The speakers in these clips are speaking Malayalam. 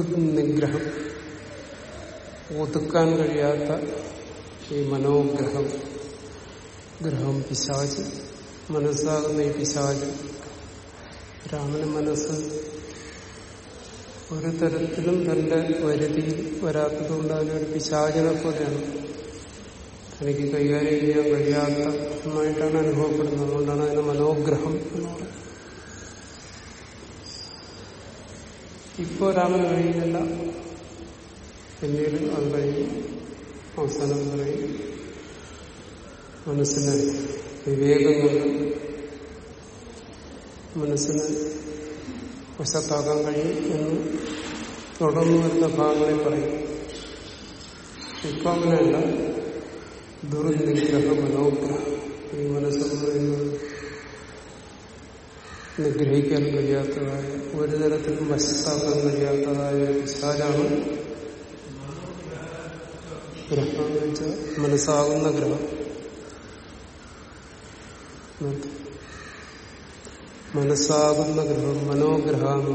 ദുർനിഗ്രഹം ഒതുക്കാൻ കഴിയാത്ത ഈ മനോഗ്രഹം. ഗ്രഹം പിശാച് മനസ്സാകുന്ന ഈ പിശാച്. രാമന് മനസ്സ് ഒരു തരത്തിലും തന്റെ വരുതിയിൽ വരാത്തതുകൊണ്ട് അതിനൊരു പിശാചിനെ പോലെയാണ്. തനിക്ക് കൈകാര്യം ചെയ്യാൻ കഴിയാത്ത ഒന്നായിട്ടാണ് അനുഭവപ്പെടുന്നത്. അതുകൊണ്ടാണ് അതിന് മനോഗ്രഹം എന്ന് പറയുന്നത്. ഇപ്പോ രാമന് കഴിയുന്നില്ല. പിന്നീട് അത് കഴിയും അവസാനം പറയും മനസ്സിന് വിവേകം കൊണ്ട് മനസ്സിന് വശത്താക്കാൻ കഴിയും എന്ന് തുടർന്നു വരുന്ന ഭാഗങ്ങളിൽ പറയും. ഇപ്പൊ അങ്ങനെയല്ല. ദുർനിഗ്രഹ മനോഗ്രഹം ഈ മനസ്സെന്ന് പറയുന്നത് നിഗ്രഹിക്കാൻ കഴിയാത്തതായ ഒരു തരത്തിലും വശത്താക്കാൻ കഴിയാത്തതായ വിശാലാണ് ഗ്രഹം എന്ന് വെച്ചാൽ മനസ്സാകുന്ന ഗ്രഹം. മനസ്സാകുന്ന ഗ്രഹം മനോഗ്രഹം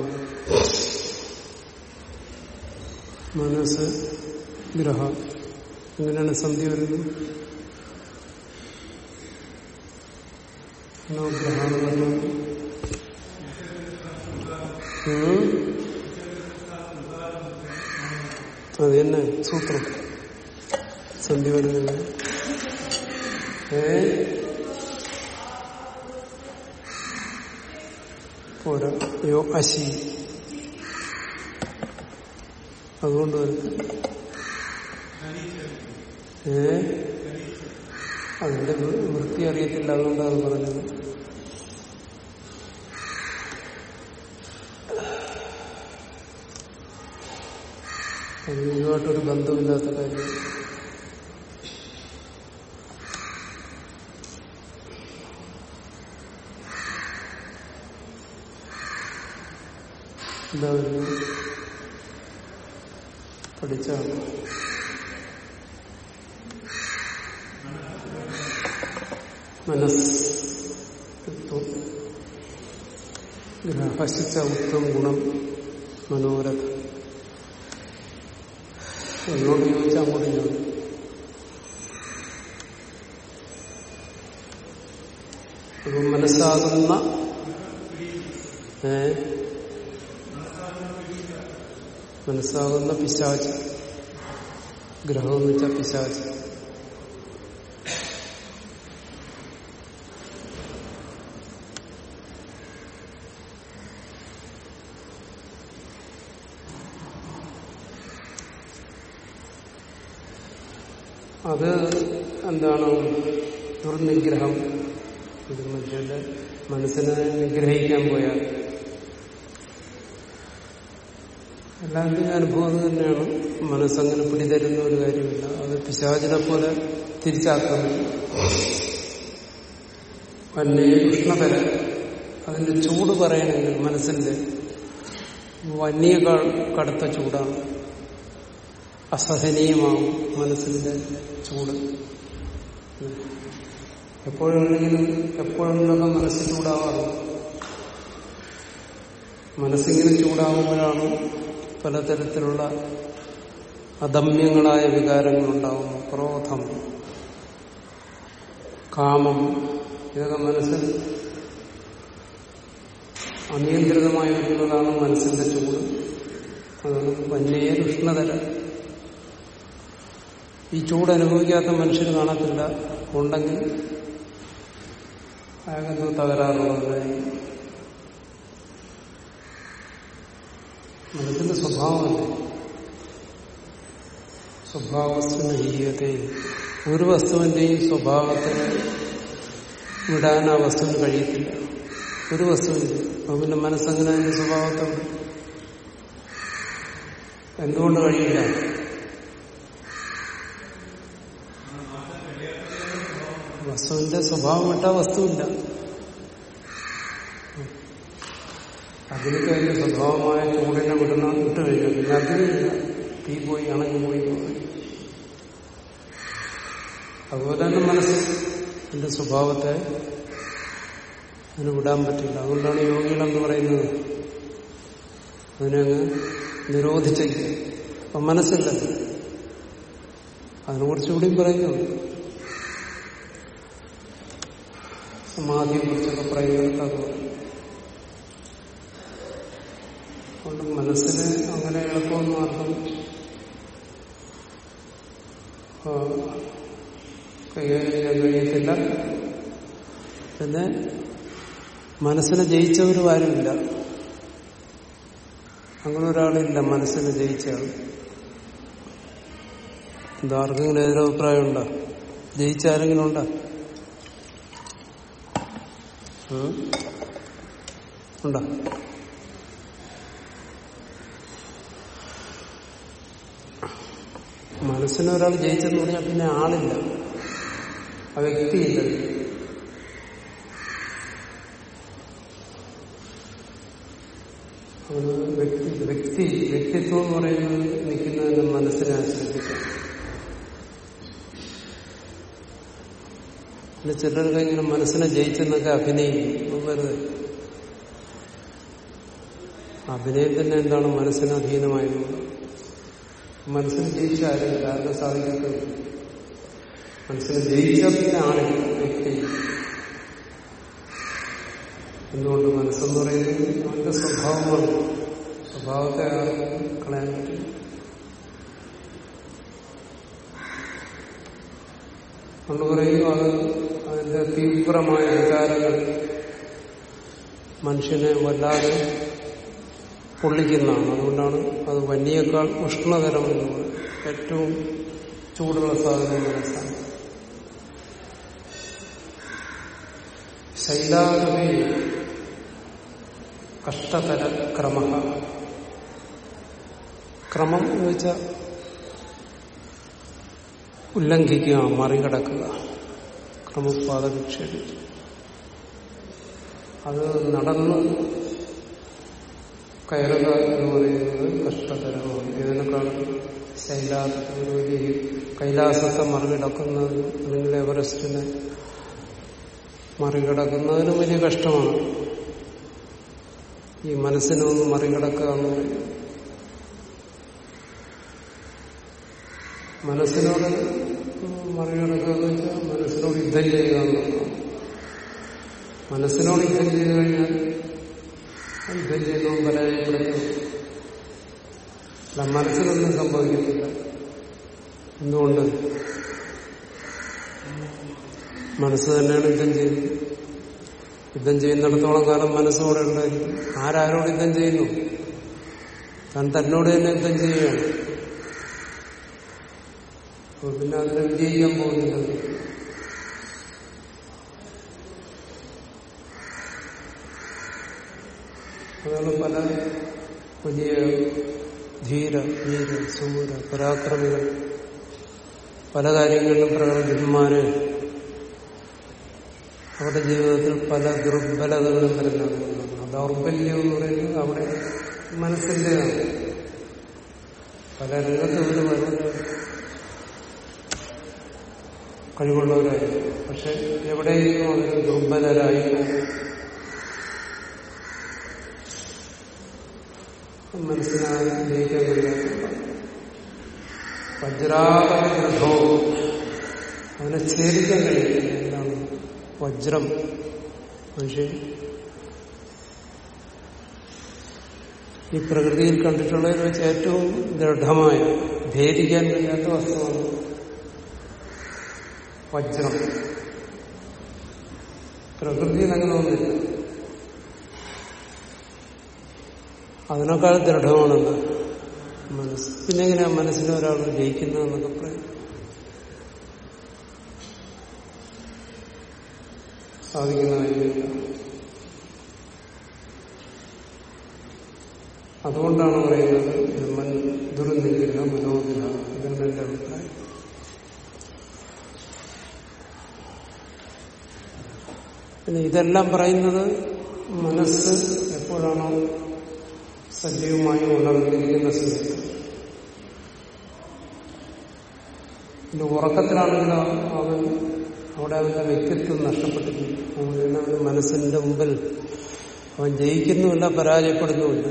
മനസ്സ് ഗ്രഹം. എങ്ങനെയാണ് സന്ധി വരുന്നത്? മനോഗ്രഹം എന്ന് അത് തന്നെ സൂത്രം. സന്ധി വരുന്നത്. ഏ? പോരാ. യോ അശി. അതുകൊണ്ട് ഏ? അതിന്റെ വൃത്തി അറിയത്തില്ല അതുകൊണ്ടാണ് പറഞ്ഞത് അത് ഇതുമായിട്ടൊരു ബന്ധമില്ലാത്ത കാര്യം. പറയുന്നത് പഠിച്ചാണ് മനസ് ഗ്രഹസിച്ച ഉത്തം ഗുണം മനോരഥ എന്നോട് ചോദിച്ചാൽ അങ്ങോട്ട് ഞാൻ അപ്പൊ മനസ്സാകുന്ന മനസ്സാകുന്ന പിശാച് ഗ്രഹം എന്ന് വെച്ചാൽ പിശാച്. അത് എന്താണ്? ദുർനിഗ്രഹം. ഇത് മനുഷ്യന്റെ മനസ്സിനെ നിഗ്രഹിക്കാൻ പോയാൽ എല്ലാവരുടെയും അനുഭവം തന്നെയാണ്. മനസ്സങ്ങനെ പിടിതരുന്ന ഒരു കാര്യമില്ല. അത് പിശാചിനെ പോലെ തിരിച്ചാക്രമിക്കും വന്യ ഉഷ്ണതര അതിന്റെ ചൂട് പറയണമെങ്കിൽ മനസ്സിന്റെ വന്യേക്കാൾ കടുത്ത ചൂടാണ്. അസഹനീയമാവും മനസ്സിന്റെ ചൂട്. എപ്പോഴെങ്കിലും എപ്പോഴെങ്കിലൊക്കെ മനസ്സ് ചൂടാവാറ്. മനസ്സിങ്ങനെ ചൂടാകുമ്പോഴാണ് പലതരത്തിലുള്ള അദമ്യങ്ങളായ വികാരങ്ങൾ ഉണ്ടാകുന്നു ക്രോധം കാമം ഇതൊക്കെ മനസ്സിൽ അനിയന്ത്രിതമായി വരുന്നതാണ് മനസ്സിന്റെ ചൂട്. അതാണ് വന്യേ ഉഷ്ണതര. ഈ ചൂട് അനുഭവിക്കാത്ത മനുഷ്യർ കാണത്തില്ല. ഉണ്ടെങ്കിൽ അയാൾക്കെന്തോ തകരാറുള്ളതായിരിക്കും മനസ്സിന്റെ സ്വഭാവമല്ലേ? സ്വഭാവത്തിന് ഹീയതയെ ഒരു വസ്തുവിന്റെയും സ്വഭാവത്തിന് വിടാൻ ആ വസ്തുവിന് കഴിയത്തില്ല. ഒരു വസ്തുവിന്. അപ്പൊ പിന്നെ മനസ്സങ്ങനെ അതിന്റെ സ്വഭാവത്തുണ്ട് എന്തുകൊണ്ട് കഴിയില്ല? വസ്തുവിന്റെ സ്വഭാവം വസ്തുവില്ല. അതിനൊക്കെ അതിന്റെ സ്വഭാവമായ ചൂടിനെ വിടുന്ന വിട്ടു കഴിഞ്ഞു പിന്നെ അതിനില്ല തീ പോയി അണഞ്ഞു പോയി അതുപോലെ തന്നെ മനസ്സ് എന്റെ സ്വഭാവത്തെ അതിന് വിടാൻ പറ്റില്ല. അതുകൊണ്ടാണ് യോഗികളെന്ന് പറയുന്നത്. അതിനങ്ങ് നിരോധിച്ചിരിക്കുക അപ്പൊ മനസ്സില്ല. അതിനെ കുറിച്ചുകൂടിയും പറയുന്നുണ്ട്. സമാധിയെ കുറിച്ചൊക്കെ പറയുന്നത് അതുപോലെ അതുകൊണ്ട് മനസ്സിന് അങ്ങനെ എളുപ്പമെന്ന് അർത്ഥം. കൈകാര്യം ചെയ്യാൻ കഴിയത്തില്ല. പിന്നെ മനസ്സിനെ ജയിച്ചവരും ആരുമില്ല. അങ്ങനെ ഒരാളില്ല മനസ്സിനെ ജയിച്ചയാൾ എന്താ ആർക്കെങ്കിലും എതിരഭിപ്രായം ഉണ്ടോ ജയിച്ച ആരെങ്കിലും ഉണ്ടോ? ഉണ്ടോ? മനസ്സിനെ ഒരാൾ ജയിച്ചെന്ന് പറഞ്ഞാൽ പിന്നെ ആളില്ല. ആ വ്യക്തിയില്ല. വ്യക്തി വ്യക്തി വ്യക്തിത്വം എന്ന് പറയുന്നത് നിൽക്കുന്നതിന്റെ മനസ്സിനെ ആശ്രയിച്ചിട്ടാണ് പിന്നെ ചിലർക്ക് ഇങ്ങനെ മനസ്സിനെ ജയിച്ചെന്നൊക്കെ അഭിനയിക്കും. വെറുതെ. അഭിനയം തന്നെ എന്താണ് മനസ്സിന് അധീനമായത്? മനസ്സിന് ജയിച്ച ആരും ആർക്കും സാധിക്കത്തില്ല മനസ്സിന് ജയിച്ച പിന്നെ ആളില്ല എന്തുകൊണ്ട് മനസ്സെന്ന് പറയുന്നത് അവന്റെ സ്വഭാവമാണ് സ്വഭാവത്തെ കളയാൻ പറ്റില്ല കൊണ്ട് പറയുന്നു അത് അതിന്റെ തീവ്രമായ വികാരങ്ങൾ മനുഷ്യനെ വല്ലാതെ പൊള്ളിക്കുന്നതാണ്. അതുകൊണ്ടാണ് അത് വന്യേക്കാൾ ഉഷ്ണതരം എന്ന് പറയുന്നത്. ഏറ്റവും ചൂടുള്ള സാധനം മനസ്സാണ് ശൈലാകവേ കഷ്ടതര ക്രമ. ക്രമം എന്ന് വെച്ചാൽ ഉല്ലംഘിക്കുക മറികടക്കുക. ക്രമപാത വിക്ഷേപിച്ചു. അത് നടന്ന് കയറുക എന്ന് പറയുന്നത് കഷ്ടതരമാണ്. ഇതിനേക്കാൾ ശൈലാസ ഒരു വലിയ കൈലാസത്തെ മറികടക്കുന്നതിനും അല്ലെങ്കിൽ എവറസ്റ്റിനെ മറികടക്കുന്നതിനും വലിയ കഷ്ടമാണ്. ഈ മനസ്സിനൊന്ന് മറികടക്കുക എന്ന് പറയും മനസ്സിനോട് മറികടക്കുക എന്ന് വെച്ചാൽ യുദ്ധം ചെയ്യുക മനസ്സിനോട് യുദ്ധം ചെയ്തു കഴിഞ്ഞാൽ യുദ്ധം ചെയ്തു പരാജയപ്പെടുത്തും അല്ല മനസ്സിലൊന്നും സംഭവിക്കുന്നില്ല. എന്തുകൊണ്ട്? മനസ്സ് തന്നെയാണ് യുദ്ധം ചെയ്യുന്നത്. യുദ്ധം ചെയ്യുന്നിടത്തോളം കാലം മനസ്സോടെ ഉണ്ടായിരിക്കും. ആരാരോട് യുദ്ധം ചെയ്യുന്നു? താൻ തന്നോട് തന്നെ യുദ്ധം ചെയ്യുകയാണ്. പിന്നെ അതിനെ വിജയിക്കാൻ പോകുന്നില്ല. അതാണ് പല വലിയ ധീര വീര സൂര പരാക്രമികൾ പല കാര്യങ്ങളിലും പ്രകടന്മാര് അവരുടെ ജീവിതത്തിൽ പല ദുർബലതകളും വരുന്നതാണ് ദൗർബല്യം എന്ന് പറയുന്നത് അവിടെ മനസ്സിന്റെതാണ് പല രംഗത്തും ഒരു വളരെ പക്ഷെ എവിടെയെങ്കിലും അവർ ദുർബലരായി മനസ്സിനായി ജയിക്കാൻ കഴിയാത്ത വജ്രാപരിഗ്രഹവും അവനെ ഛേദിക്കാൻ കഴിയില്ല. എന്താണ്? വജ്രം. മനുഷ്യൻ ഈ പ്രകൃതിയിൽ കണ്ടിട്ടുള്ളതിൽ വെച്ച് ഏറ്റവും ദൃഢമായ ഭേദിക്കാൻ കഴിയാത്ത വസ്തുവാണ് വജ്രം. പ്രകൃതിയിൽ അങ്ങനെ ഒന്നില്ല അതിനേക്കാൾ ദൃഢമാണെന്ന് മനസ്സ് പിന്നെ എങ്ങനെയാ മനസ്സിനെ ഒരാൾ ജയിക്കുന്നതെന്നൊക്കെ പറയും. സാധിക്കുന്ന കാര്യമില്ല. അതുകൊണ്ടാണ് പറയുന്നത് ബ്രഹ്മൻ ദുർനിഗ്രഹ മനോഗ്രഹ ഇതാണ് എന്റെ അഭിപ്രായം? പിന്നെ ഇതെല്ലാം പറയുന്നത് മനസ്സ് എപ്പോഴാണോ സജീവമായി ഉണർന്നിരിക്കുന്ന സമയത്ത് പിന്നെ ഉറക്കത്തിലാണെങ്കിലോ അവൻ അവിടെ അവന്റെ വ്യക്തിത്വം നഷ്ടപ്പെട്ടിരിക്കും. അവന് മനസ്സിന്റെ മുമ്പിൽ അവൻ ജയിക്കുന്നുമില്ല പരാജയപ്പെടുന്നുമില്ല.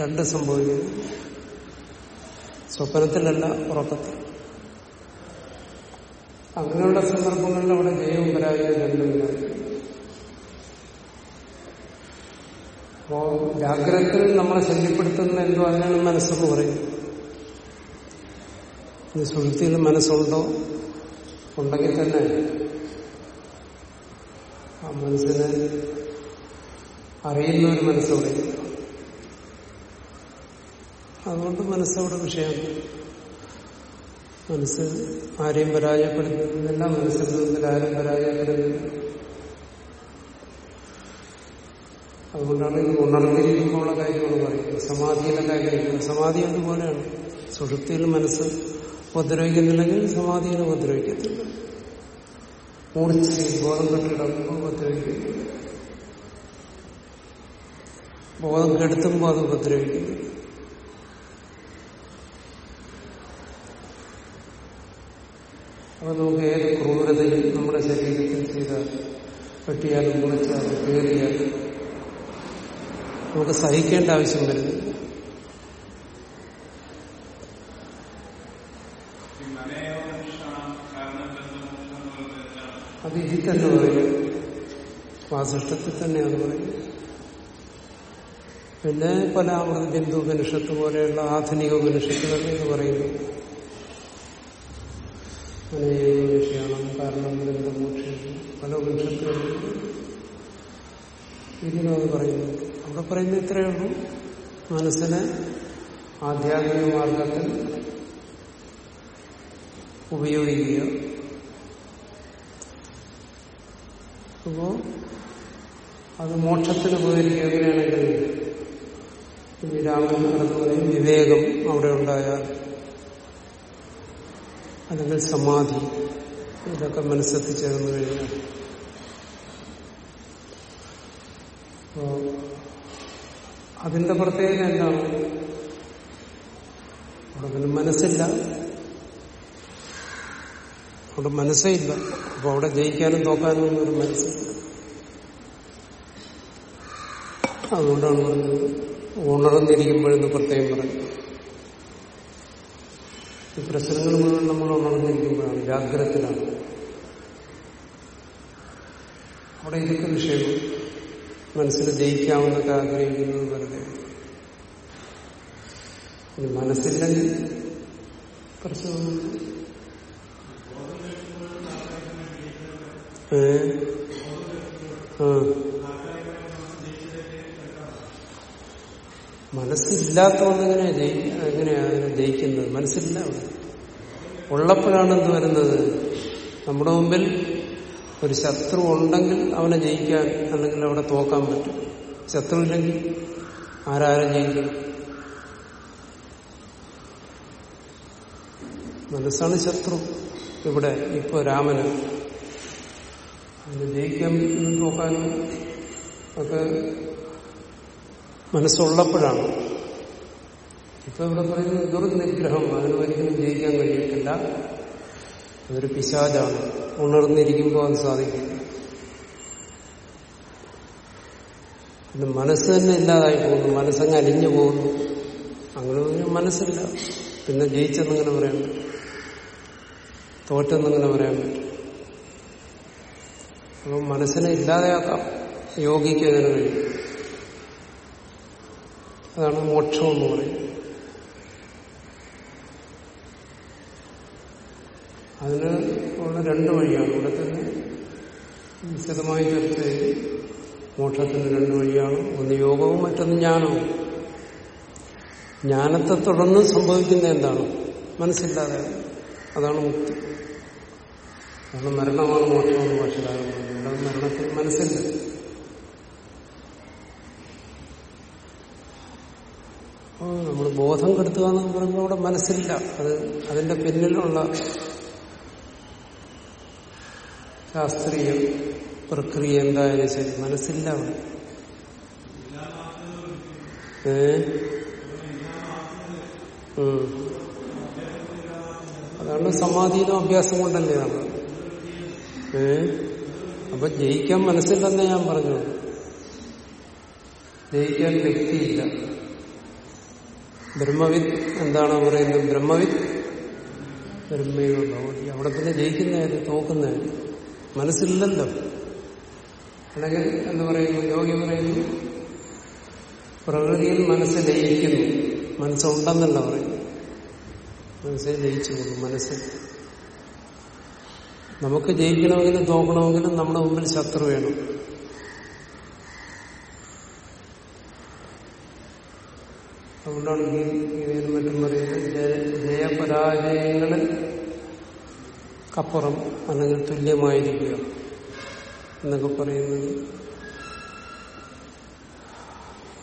രണ്ട് സംഭവിക്കുന്നു. സ്വപ്നത്തിലല്ല ഉറക്കത്തിൽ. അങ്ങനെയുള്ള സന്ദർഭങ്ങളിൽ അവിടെ ജയവും പരാജയവും രണ്ടുമില്ല അപ്പോ ജാഗ്രതത്തിൽ നമ്മളെ ശല്യപ്പെടുത്തുന്ന എന്തോ അതിനാണ് മനസ്സെന്ന് പറയും സുഹൃത്തിയിൽ മനസ്സുണ്ടോ? ഉണ്ടെങ്കിൽ തന്നെ. ആ മനസ്സിനെ അറിയുന്ന ഒരു മനസ്സോടെ അതുകൊണ്ട് മനസ്സവിടെ വിഷയം മനസ്സ് ആരെയും പരാജയപ്പെടുത്തുന്നില്ല മനസ്സിൽ നിന്നിൽ ആരും പരാജയപ്പെടുന്നില്ല അതുകൊണ്ടാണ് ഇത് ഉണർന്നിരിക്കുമ്പോഴുള്ള കാര്യമാണ് പറയുന്നത്. സമാധിയുടെ കാര്യം സമാധി അതുപോലെയാണ് സുഷുപ്തിയിൽ മനസ്സ് ഉപദ്രവിക്കുന്നില്ലെങ്കിൽ സമാധിയിൽ ഉപദ്രവിക്കത്തില്ല. മൂർച്ചയിൽ ബോധം കെട്ടിടക്കുമ്പോൾ ഉപദ്രവിക്കുന്നില്ല ബോധം കെടുത്തുമ്പോൾ അത് ഉപദ്രവിക്കുന്നു അപ്പൊ നമുക്ക് ഏത് ക്രൂരതയും നമ്മുടെ ശരീരത്തിൽ ചെയ്താൽ വെട്ടിയാലും മുറിച്ചാലും കയറിയാലും നമുക്ക് സഹിക്കേണ്ട ആവശ്യം വരുന്നില്ല. അത് ഇതിൽ തന്നെ പറയും. വാസിഷ്ടത്തിൽ തന്നെയാണ് പറയും. പിന്നെ പല അമൃത ബിന്ദു ഉപനിഷത്ത് പോലെയുള്ള ആധുനിക ഉപനിഷത്തുകളിൽ ഇത് പറയുന്നു. അനേക വിഷയമാണ് കാരണം ബന്ധമോക്ഷം പല ഉപനിഷത്തുകളിലും ഇതിനത് പറയുന്നു. അവിടെ പറയുന്ന ഇത്രയേ ഉള്ളൂ. മനസ്സിനെ ആധ്യാത്മിക മാർഗത്തിൽ ഉപയോഗിക്കുക. അപ്പോ അത് മോക്ഷത്തിന് ഉപകരിക്കുക എങ്ങനെയാണെങ്കിൽ രാമൻ പറയും വിവേകം അവിടെ ഉണ്ടായാൽ അല്ലെങ്കിൽ സമാധി ഇതൊക്കെ മനസ്സെത്തിച്ചേർന്നു കഴിഞ്ഞാൽ. അതിന്റെ പ്രത്യേകത എന്താണ് അവിടെ പിന്നെ മനസ്സില്ല. അവിടെ മനസ്സേ ഇല്ല. അപ്പൊ അവിടെ ജയിക്കാനും തോക്കാനും ഒന്നും ഒരു മനസ്സില്ല അതുകൊണ്ടാണ് പറഞ്ഞത്. ഉണർന്നിരിക്കുമ്പോഴെന്ന് പ്രത്യേകം പറഞ്ഞു ഈ പ്രശ്നങ്ങൾ മുഴുവൻ നമ്മൾ ഉണർന്നിരിക്കുമ്പോഴാണ് ജാഗ്രതത്തിലാണ്. അവിടെ ഇതൊക്കെ വിഷയം മനസ്സിൽ ജയിക്കാമെന്നൊക്കെ ആഗ്രഹിക്കുന്നത് വെറുതെ മനസ്സില്ലെങ്കിൽ പ്രശ്നമൊന്നും ഏ? ആ. മനസ്സില്ലാത്തവന്നെങ്ങനെയാ ജയി എങ്ങനെയാണ് ജയിക്കുന്നത് മനസ്സില്ല ഉള്ളപ്പോഴാണ് എന്ത് വരുന്നത്? നമ്മുടെ മുമ്പിൽ ഒരു ശത്രു ഉണ്ടെങ്കിൽ അവനെ ജയിക്കാൻ അല്ലെങ്കിൽ അവിടെ തോക്കാൻ പറ്റും. ശത്രു ഇല്ലെങ്കിൽ ആരാരും ജയിക്കും മനസ്സാണ് ശത്രു ഇവിടെ ഇപ്പൊ രാമന്. അതിന് ജയിക്കാൻ നോക്കാനും ഒക്കെ മനസ്സുള്ളപ്പോഴാണ്. ഇപ്പൊ ഇവിടെ പറയുന്നത് ദുർനിഗ്രഹം അതിന് ഒരിക്കലും ജയിക്കാൻ കഴിയത്തില്ല. അതൊരു പിശാചാണ്. ഉണർന്നിരിക്കുമ്പോൾ അത് സാധിക്കില്ല പിന്നെ മനസ്സ് തന്നെ ഇല്ലാതായി പോകുന്നു. മനസ്സങ്ങ് അലിഞ്ഞു പോകുന്നു. അങ്ങനെ പറഞ്ഞാൽ മനസ്സില്ല. പിന്നെ ജയിച്ചെന്നിങ്ങനെ പറയാൻ പറ്റും. തോറ്റെന്നിങ്ങനെ പറയാൻ പറ്റും. അപ്പം മനസ്സിനെ ഇല്ലാതെയാക്കാം. യോഗിക്ക് അതിന് കഴിയും. അതാണ് മോക്ഷം എന്ന് പറയുന്നത്. അതിന് ഉള്ള രണ്ട് വഴിയാണ്. ഇവിടെ തന്നെ വിശദമായി ചർച്ച ചെയ്ത് മോക്ഷത്തിന് രണ്ട് വഴിയാണ്. ഒന്ന് യോഗവും മറ്റൊന്ന് ജ്ഞാനവും. ജ്ഞാനത്തെ തുടർന്ന് സംഭവിക്കുന്ന എന്താണ്? മനസ്സില്ലാതെ അതാണ് മുക്തി. കാരണം മരണമാണ് മോക്ഷമെന്ന് മനസ്സിലാകുന്നത് ഇവിടെ മരണത്തിൽ മനസ്സില്ല. നമ്മൾ ബോധം കെടുത്തുക എന്ന് പറയുമ്പോൾ അവിടെ മനസ്സില്ല. അത് അതിന്റെ പിന്നിലുള്ള ശാസ്ത്രീയ പ്രക്രിയ എന്തായാലും ശരി. മനസ്സില്ല അതാണ് സമാധീനം അഭ്യാസം കൊണ്ടല്ലേ ആണ് ഏ? അപ്പൊ ജയിക്കാൻ മനസ്സില്ലെന്നേ ഞാൻ പറഞ്ഞു. ജയിക്കാൻ വ്യക്തിയില്ല. ബ്രഹ്മവിത്ത് എന്താണ് പറയുന്നത്? ബ്രഹ്മവിത്ത് ബ്രഹ്മയോ ഭഗവതി അവിടെ പിന്നെ ജയിക്കുന്നതായിരുന്നു തോക്കുന്നതായത് മനസ്സില്ലല്ലോ. അല്ലെങ്കിൽ എന്ന് പറയുന്നു? യോഗി പറയുന്നു. പ്രകൃതിയിൽ മനസ്സ് ലയിക്കുന്നു. മനസ്സുണ്ടെന്നല്ല പറയുന്നു മനസ്സെ ലയിച്ചു പോകും മനസ്സ്. നമുക്ക് ജയിക്കണമെങ്കിലും തോക്കണമെങ്കിലും നമ്മുടെ മുമ്പിൽ ശത്രു വേണം. അതുകൊണ്ടാണ് ഗീതയിലും മറ്റും പറയുന്നത് ജയ- കപ്പുറം അല്ലെങ്കിൽ തുല്യമായിരിക്കുക എന്നൊക്കെ പറയുന്നത്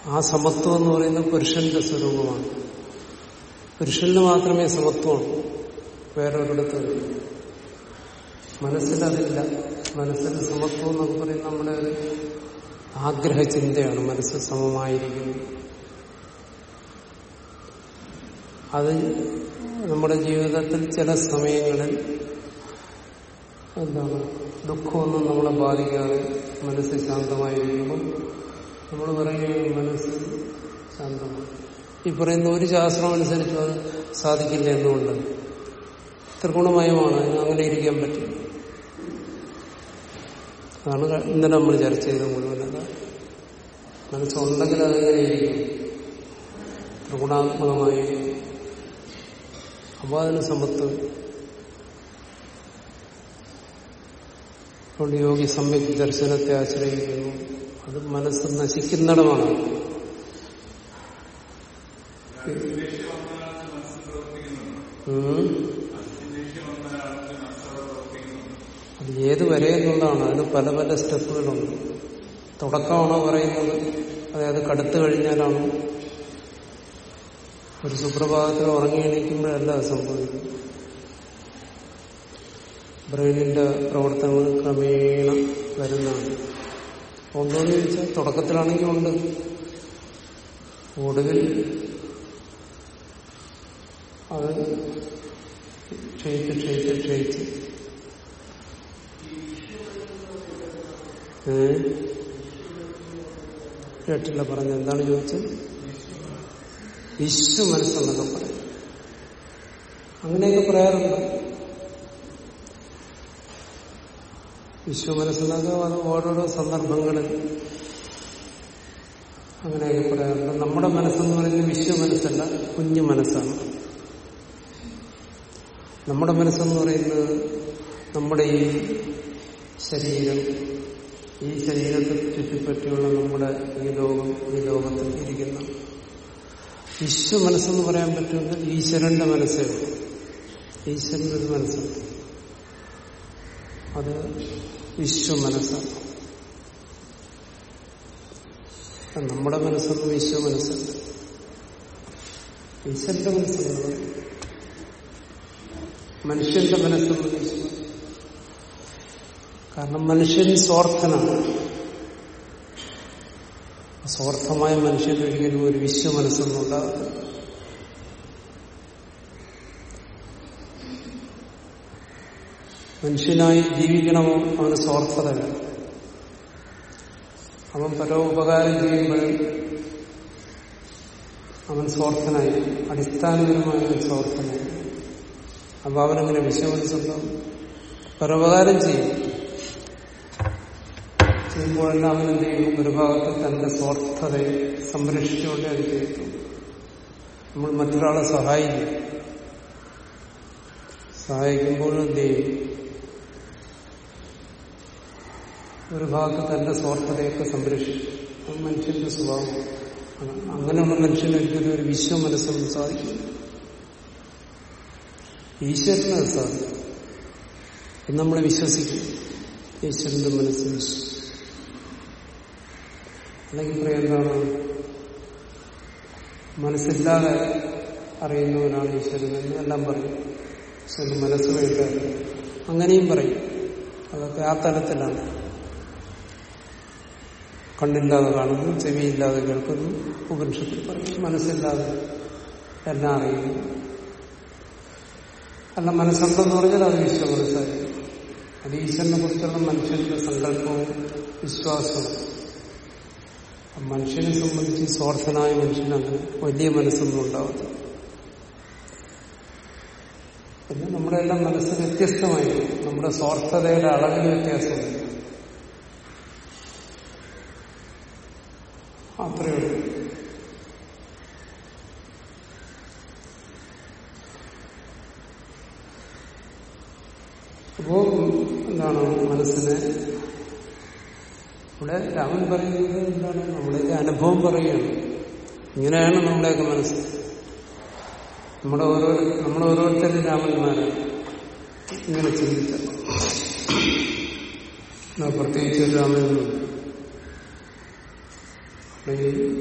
ആ സമത്വം എന്ന് പറയുന്നത് പുരുഷന്റെ സ്വരൂപമാണ്. പുരുഷന് മാത്രമേ സമത്വമുള്ളൂ വേറൊരിടത്ത് മനസ്സിലതില്ല മനസ്സിൽ സമത്വം എന്നൊക്കെ പറയുന്നത് നമ്മുടെ ആഗ്രഹ ചിന്തയാണ്. മനസ്സ് സമമായിരിക്കുന്നത് അത് നമ്മുടെ ജീവിതത്തിൽ ചില സമയങ്ങളിൽ എന്താണ്? ദുഃഖമൊന്നും നമ്മളെ ബാധിക്കാതെ മനസ്സ് ശാന്തമായിരിക്കുമ്പോൾ നമ്മൾ പറയുകയാണ് മനസ്സ് ശാന്തമാണ്. ഈ പറയുന്ന ഒരു ശാസ്ത്രം അനുസരിച്ച് അത് സാധിക്കില്ല എന്നുകൊണ്ട് ത്രിഗുണമയമാണ് അങ്ങനെ ഇരിക്കാൻ പറ്റില്ല. അതാണ് ഇന്നലെ നമ്മൾ ചർച്ച ചെയ്ത മുഴുവൻ മനസ്സുണ്ടെങ്കിൽ മനസ്സുണ്ടെങ്കിൽ അതെങ്ങനെയിരിക്കും ത്രിഗുണാത്മകമായി അപ്പോൾ അതിന് സമത്വം അതുകൊണ്ട് യോഗി സമ്യക് ദർശനത്തെ ആശ്രയിക്കുന്നു അത് മനസ്സ് നശിക്കുന്നിടമാണ്. അത് ഏത് വരെ എന്നുള്ളതാണ് അതിന് പല പല സ്റ്റെപ്പുകളുണ്ട് തുടക്കമാണോ പറയുന്നത് അതായത് കടുത്തു കഴിഞ്ഞാലാണോ ഒരു സുപ്രഭാതത്തിൽ ഉറങ്ങി എണീക്കുമ്പോഴല്ല അത് സംഭവിക്കുന്നത് ബ്രെയിനിന്റെ പ്രവർത്തനങ്ങൾ ക്രമേണ വരുന്നതാണ് ഉണ്ടോന്ന് ചോദിച്ചാൽ തുടക്കത്തിലാണെങ്കിൽ ഉണ്ട്. ഒടുവിൽ അത് ക്ഷയിച്ച് ക്ഷയിച്ച് ക്ഷയിച്ച്. കേട്ടില്ല പറഞ്ഞ എന്താണ് ചോദിച്ചത്? വിശ്വ മനസ്സെന്നൊക്കെ പറയും. അങ്ങനെയൊക്കെ പറയാറുണ്ട്? വിശ്വ മനസ്സിലാക്കുക അത് ഓരോരോ സന്ദർഭങ്ങളിൽ അങ്ങനെയൊക്കെ പറയാറുണ്ട്. നമ്മുടെ മനസ്സെന്ന് പറയുന്നത് വിശ്വ മനസ്സല്ല കുഞ്ഞു മനസ്സാണ്. നമ്മുടെ മനസ്സെന്ന് പറയുന്നത് നമ്മുടെ ഈ ശരീരം ഈ ശരീരത്തെ ചുറ്റിപ്പറ്റിയുള്ള നമ്മുടെ ഈ ലോകം ഈ ലോകത്തിൽ ഇരിക്കുന്ന വിശ്വ മനസ്സെന്ന് പറയാൻ പറ്റുമെങ്കിൽ ഈശ്വരന്റെ മനസ്സേ ഉള്ളൂ. ഈശ്വരന്റെ ഒരു മനസ്സുണ്ട്. അത് വിശ്വ മനസ്സാണ് നമ്മുടെ മനസ്സൊന്നും വിശ്വ മനസ്സല്ല ഈശ്വരന്റെ പറയും മനുഷ്യന്റെ വിശ്വ കാരണം മനുഷ്യൻ സ്വാർത്ഥനാണ്. സ്വാർത്ഥമായ മനുഷ്യൻ ഒരിക്കലും ഒരു വിശ്വ മനസ്സൊന്നും മനുഷ്യനായി ജീവിക്കണമോ അവന് സ്വാർത്ഥത അവൻ പരോപകാരം ചെയ്യുമ്പോഴും അവൻ സ്വാർത്ഥനായി അടിസ്ഥാനപരമായ സ്വാർത്ഥനായി. അപ്പൊ അവനങ്ങനെ വിശ്വസിച്ചപ്പോൾ പരോപകാരം ചെയ്യും. ചെയ്യുമ്പോഴെല്ലാം അവൻ എന്ത് ചെയ്യും? ഒരു ഭാഗത്ത് തന്റെ സ്വാർത്ഥതയെ സംരക്ഷിച്ചുകൊണ്ടേ അത് ചെയ്തു നമ്മൾ മറ്റൊരാളെ സഹായിക്കും. സഹായിക്കുമ്പോഴും എന്ത് ചെയ്യും? ഒരു ഭാഗത്ത് തന്റെ സ്വാർത്ഥതയൊക്കെ സംരക്ഷിക്കും മനുഷ്യന്റെ സ്വഭാവം. അങ്ങനെയുള്ള മനുഷ്യന് ഒരിക്കലും ഒരു വിശ്വ മനസ്സൊന്നും സാധിക്കും. ഈശ്വരന് സാധിക്കും. നമ്മൾ വിശ്വസിക്കും. ഈശ്വരന്റെ മനസ്സ് അല്ലെങ്കിൽ പറയാം എന്താണ്? മനസ്സില്ലാതെ അറിയുന്നവനാണ് ഈശ്വരൻ എന്ന് എല്ലാം പറയും. ഈശ്വരന് മനസ്സ് വേണ്ട അങ്ങനെയും പറയും. അതൊക്കെ ആ തലത്തിലാണ്. കണ്ണില്ലാതെ കാണുന്നു ചെവിയില്ലാതെ കേൾക്കുന്നു. ഉപനിഷത്തിൽ പറയും മനസ്സില്ലാതെ എല്ലാം അറിയുന്നു അല്ല മനസ്സുണ്ടെന്ന് പറഞ്ഞാൽ അത് ഈശ്വര മനസ്സായിരിക്കും അത് ഈശ്വരനെ കുറിച്ചുള്ള മനുഷ്യന്റെ സങ്കല്പവും വിശ്വാസവും. മനുഷ്യനെ സംബന്ധിച്ച് സ്വാർത്ഥനായ മനുഷ്യനാണ് വലിയ മനസ്സൊന്നും ഉണ്ടാവുന്നത് പിന്നെ നമ്മുടെ എല്ലാം മനസ്സ് വ്യത്യസ്തമായിരിക്കും. നമ്മുടെ സ്വാർത്ഥതയുടെ അളവിൽ വ്യത്യാസമുണ്ട്. അത്രയേ ഉള്ളൂ. അപ്പോ എന്താണ് മനസ്സിനെ? ഇവിടെ രാമൻ പറയുന്നത് എന്താണ്? നമ്മുടെയൊക്കെ അനുഭവം പറയുകയാണ്. ഇങ്ങനെയാണ് നമ്മുടെയൊക്കെ മനസ്സ്. നമ്മുടെ ഓരോ നമ്മൾ ഓരോരുത്തരും രാമന്മാരാണ്. ഇങ്ങനെ ചിന്തിച്ച പ്രത്യേകിച്ച് രാമനൊന്നും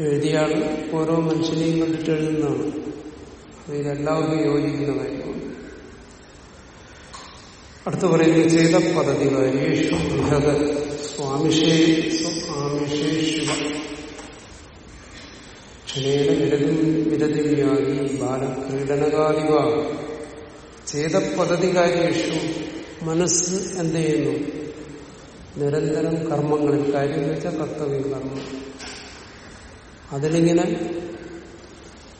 എഴുതിയാൾ ഓരോ മനുഷ്യനെയും കണ്ടിട്ട് എഴുതുന്നതാണ്. അതിലെല്ലാവർക്കും യോജിക്കുന്ന കാര്യമാണ് അടുത്ത് പറയുന്നത് ചെയ്ത പദ്ധതികാര്യേഷു ബൃഹത് സ്വാമിഷേ സ്വാമിഷേഷുവ ക്ഷണേന വിരതും വിരതിയായി ബാലക്രീഡനകാലിക ചെയ്ത പദ്ധതികാര്യേഷു മനസ്സ് എന്ത് ചെയ്യുന്നു? നിരന്തരം കർമ്മങ്ങളിൽ കാര്യം എന്ന് വെച്ചാൽ കർത്തവ്യ കർമ്മം. അതിലിങ്ങനെ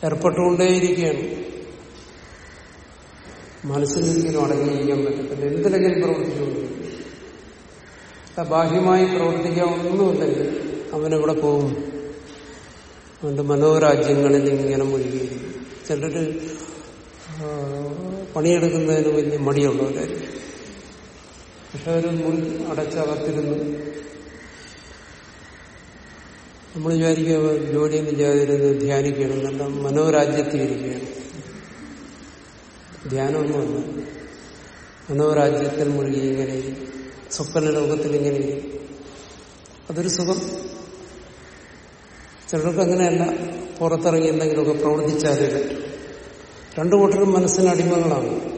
ഏർപ്പെട്ടുകൊണ്ടേയിരിക്കുകയാണ്. മനസ്സിനെങ്കിലും അടങ്ങിയിരിക്കാൻ പറ്റത്തില്ല എന്തിനെങ്കിലും പ്രവർത്തിച്ചുകൊണ്ടിരിക്കും? ബാഹ്യമായി പ്രവർത്തിക്കാൻ ഒന്നുമില്ലെങ്കിൽ അവനെവിടെ പോകും. അവന്റെ മനോരാജ്യങ്ങളിൽ ഇങ്ങനെ മുഴുകിയിരിക്കും. ചിലര് പണിയെടുക്കുന്നതിന് വലിയ മടിയുള്ളവരായിരിക്കും. പക്ഷെ അവർ മുൻ അടച്ചകത്തിരുന്നു നമ്മൾ വിചാരിക്കുക ജോലിയൊന്നും ഇല്ലാതിരുന്ന് ധ്യാനിക്കണം നല്ല മനോരാജ്യത്തിൽ ഇരിക്കുകയാണ്. ധ്യാനമൊന്നുമല്ല മനോരാജ്യത്തിൽ മുഴുകി ഇങ്ങനെ സ്വപ്ന ലോകത്തിൽ ഇങ്ങനെ അതൊരു സുഖം. ചിലർക്ക് അങ്ങനെയല്ല. പുറത്തിറങ്ങി എന്തെങ്കിലുമൊക്കെ പ്രവർത്തിച്ചാലേ പറ്റും. രണ്ടു കൂട്ടരും മനസ്സിന് അടിമകളാണ്.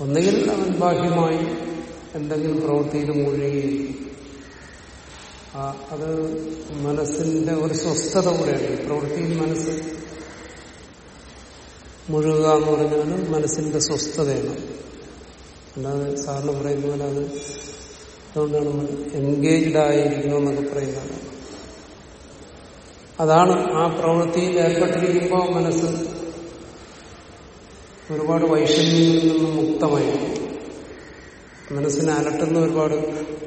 ഒന്നുകിൽ അവൻ ബാഹ്യമായി എന്തെങ്കിലും പ്രവൃത്തിയിൽ മുഴുകി. അത് മനസ്സിന്റെ ഒരു സ്വസ്ഥത കൂടെയാണ്. പ്രവൃത്തിയിൽ മനസ്സ് മുഴുകുക എന്ന് പറഞ്ഞാൽ മനസ്സിന്റെ സ്വസ്ഥതയാണ്. അല്ലാതെ സാറിന് പറയുന്ന പോലെ അത് അതുകൊണ്ടാണ് എൻഗേജ്ഡ് ആയിരിക്കുന്നു എന്നൊക്കെ പറയുന്നത്. അതാണ് ആ പ്രവൃത്തിയിൽ ഏർപ്പെട്ടിരിക്കുമ്പോൾ മനസ്സ് ഒരുപാട് വൈഷമ്യങ്ങളിൽ നിന്നും മുക്തമായി മനസ്സിനെ അലട്ടുന്ന ഒരുപാട്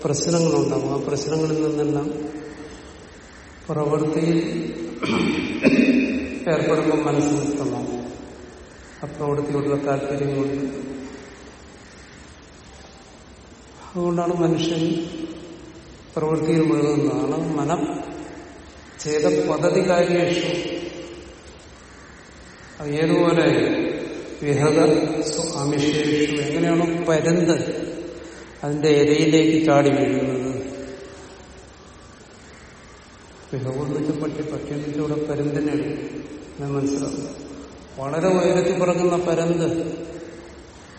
പ്രശ്നങ്ങളുണ്ടാവും. ആ പ്രശ്നങ്ങളിൽ നിന്നെല്ലാം പ്രവൃത്തിയിൽ ഏർപ്പെടുമ്പോൾ മനസ്സ് മുക്തമാവും ആ പ്രവൃത്തിയോടുള്ള താല്പര്യം കൊണ്ട്. അതുകൊണ്ടാണ് മനുഷ്യൻ പ്രവൃത്തിയിൽ മുഴുകുന്നതാണ്. മനം ചെയ്ത പദ്ധതി കാര്യേഷു അത് ഏതുപോലെ വിഹത ആമിഷേഷു എങ്ങനെയാണോ പരന്ത് അതിന്റെ ഇരയിലേക്ക് ചാടി വീഴുന്നത്. വിഹവെന്നിട്ട് പക്ഷി പക്ഷിന്നിട്ട് ഇവിടെ പരന്തിനാണ് ഞാൻ മനസ്സിലാക്കും വളരെ ഉയരത്തിൽ പറക്കുന്ന പരന്ത്